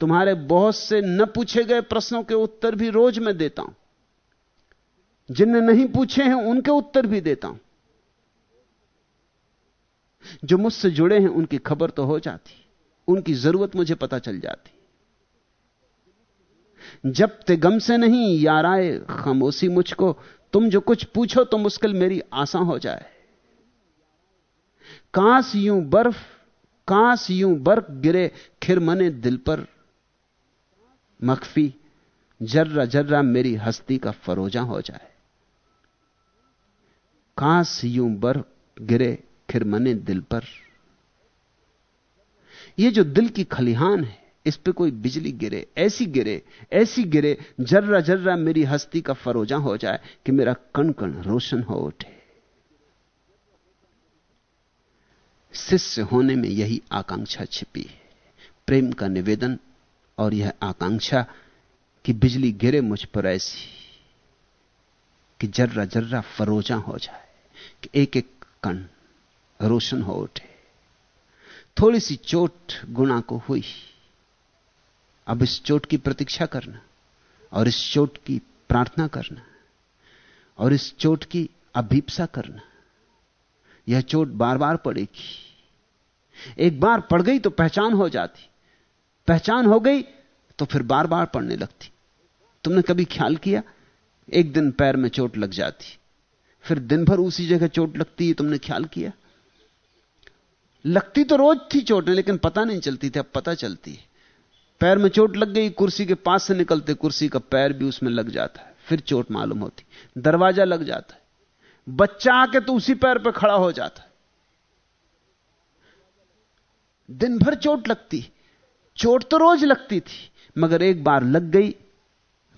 Speaker 2: तुम्हारे बहुत से न पूछे गए प्रश्नों के उत्तर भी रोज मैं देता हूँ। जिनने नहीं पूछे हैं, उनके उत्तर भी देता हूँ। जो मुझसे जुड़े हैं, उनकी खबर तो हो जाती, उनकी ज़रूरत मुझे पता चल जाती। जब ते गम से नहीं, याराए खामोशी मुझको। तुम जो कुछ पूछो तो मुश्किल मेरी आशा हो जाए। कांस यूँ बर्फ़, कांस यूँ बर्फ़ गिरे, खिर मने दिल पर। मखफी, जर्रा जर्रा मेरी हस्ती का फरोजा हो जाए। कांस यूँ बर्फ़ गिरे खिरमने दिल पर। यह जो दिल की खलिहान है इस पे कोई बिजली गिरे, ऐसी गिरे ऐसी गिरे, जर्रा जर्रा मेरी हस्ती का फरोजा हो जाए कि मेरा कण कण रोशन हो उठे। शिष्य होने में यही आकांक्षा छिपी है। प्रेम का निवेदन और यह आकांक्षा कि बिजली गिरे मुझ पर ऐसी, कि जर्रा जर्रा फरोजा हो जाए, कि एक एक कण रोशन हो उठे। थोड़ी सी चोट गुणा को हुई। अब इस चोट की प्रतीक्षा करना, और इस चोट की प्रार्थना करना, और इस चोट की अभीपसा करना। यह चोट बार बार पड़ेगी। एक बार पड़ गई तो पहचान हो जाती। पहचान हो गई तो फिर बार बार पड़ने लगती। तुमने कभी ख्याल किया? एक दिन पैर में चोट लग जाती, फिर दिन भर उसी जगह चोट लगती है तुमने ख्याल किया? लगती तो रोज थी चोटें, लेकिन पता नहीं चलती थी, अब पता चलती है। पैर में चोट लग गई, कुर्सी के पास से निकलते, कुर्सी का पैर भी उसमें लग जाता है, फिर चोट मालूम होती। दरवाज़ा लग जाता है। बच्चा आके तो उसी पैर पर खड़ा हो जाता है। दिन भर चोट लगती, चोट तो रोज लगती थी, मगर एक बार लग गई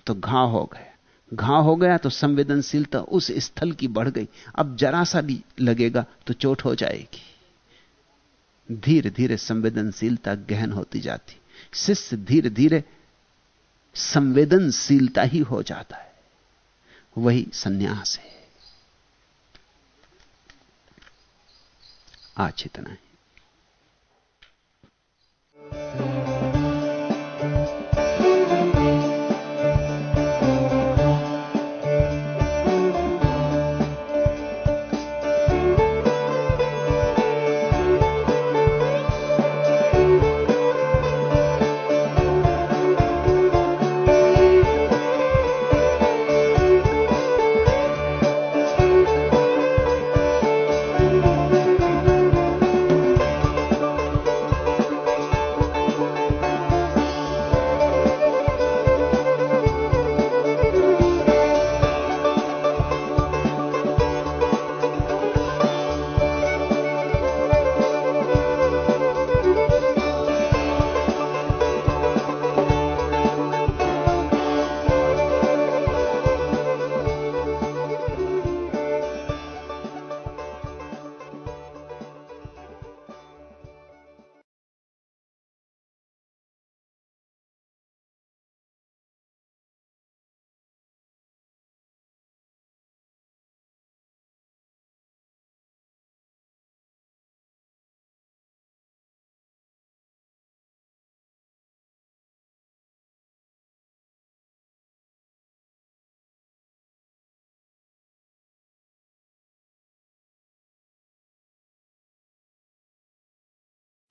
Speaker 2: तो घाव हो गया। घाव हो गया तो संवेदनशीलता उस स्थल की बढ़ गई। अब जरा सा भी लगेगा तो चोट हो जाएगी। धीरे धीरे संवेदनशीलता गहन होती जाती। शिष्य धीरे धीरे संवेदनशीलता ही हो जाता है। वही संन्यास है। आज इतना है।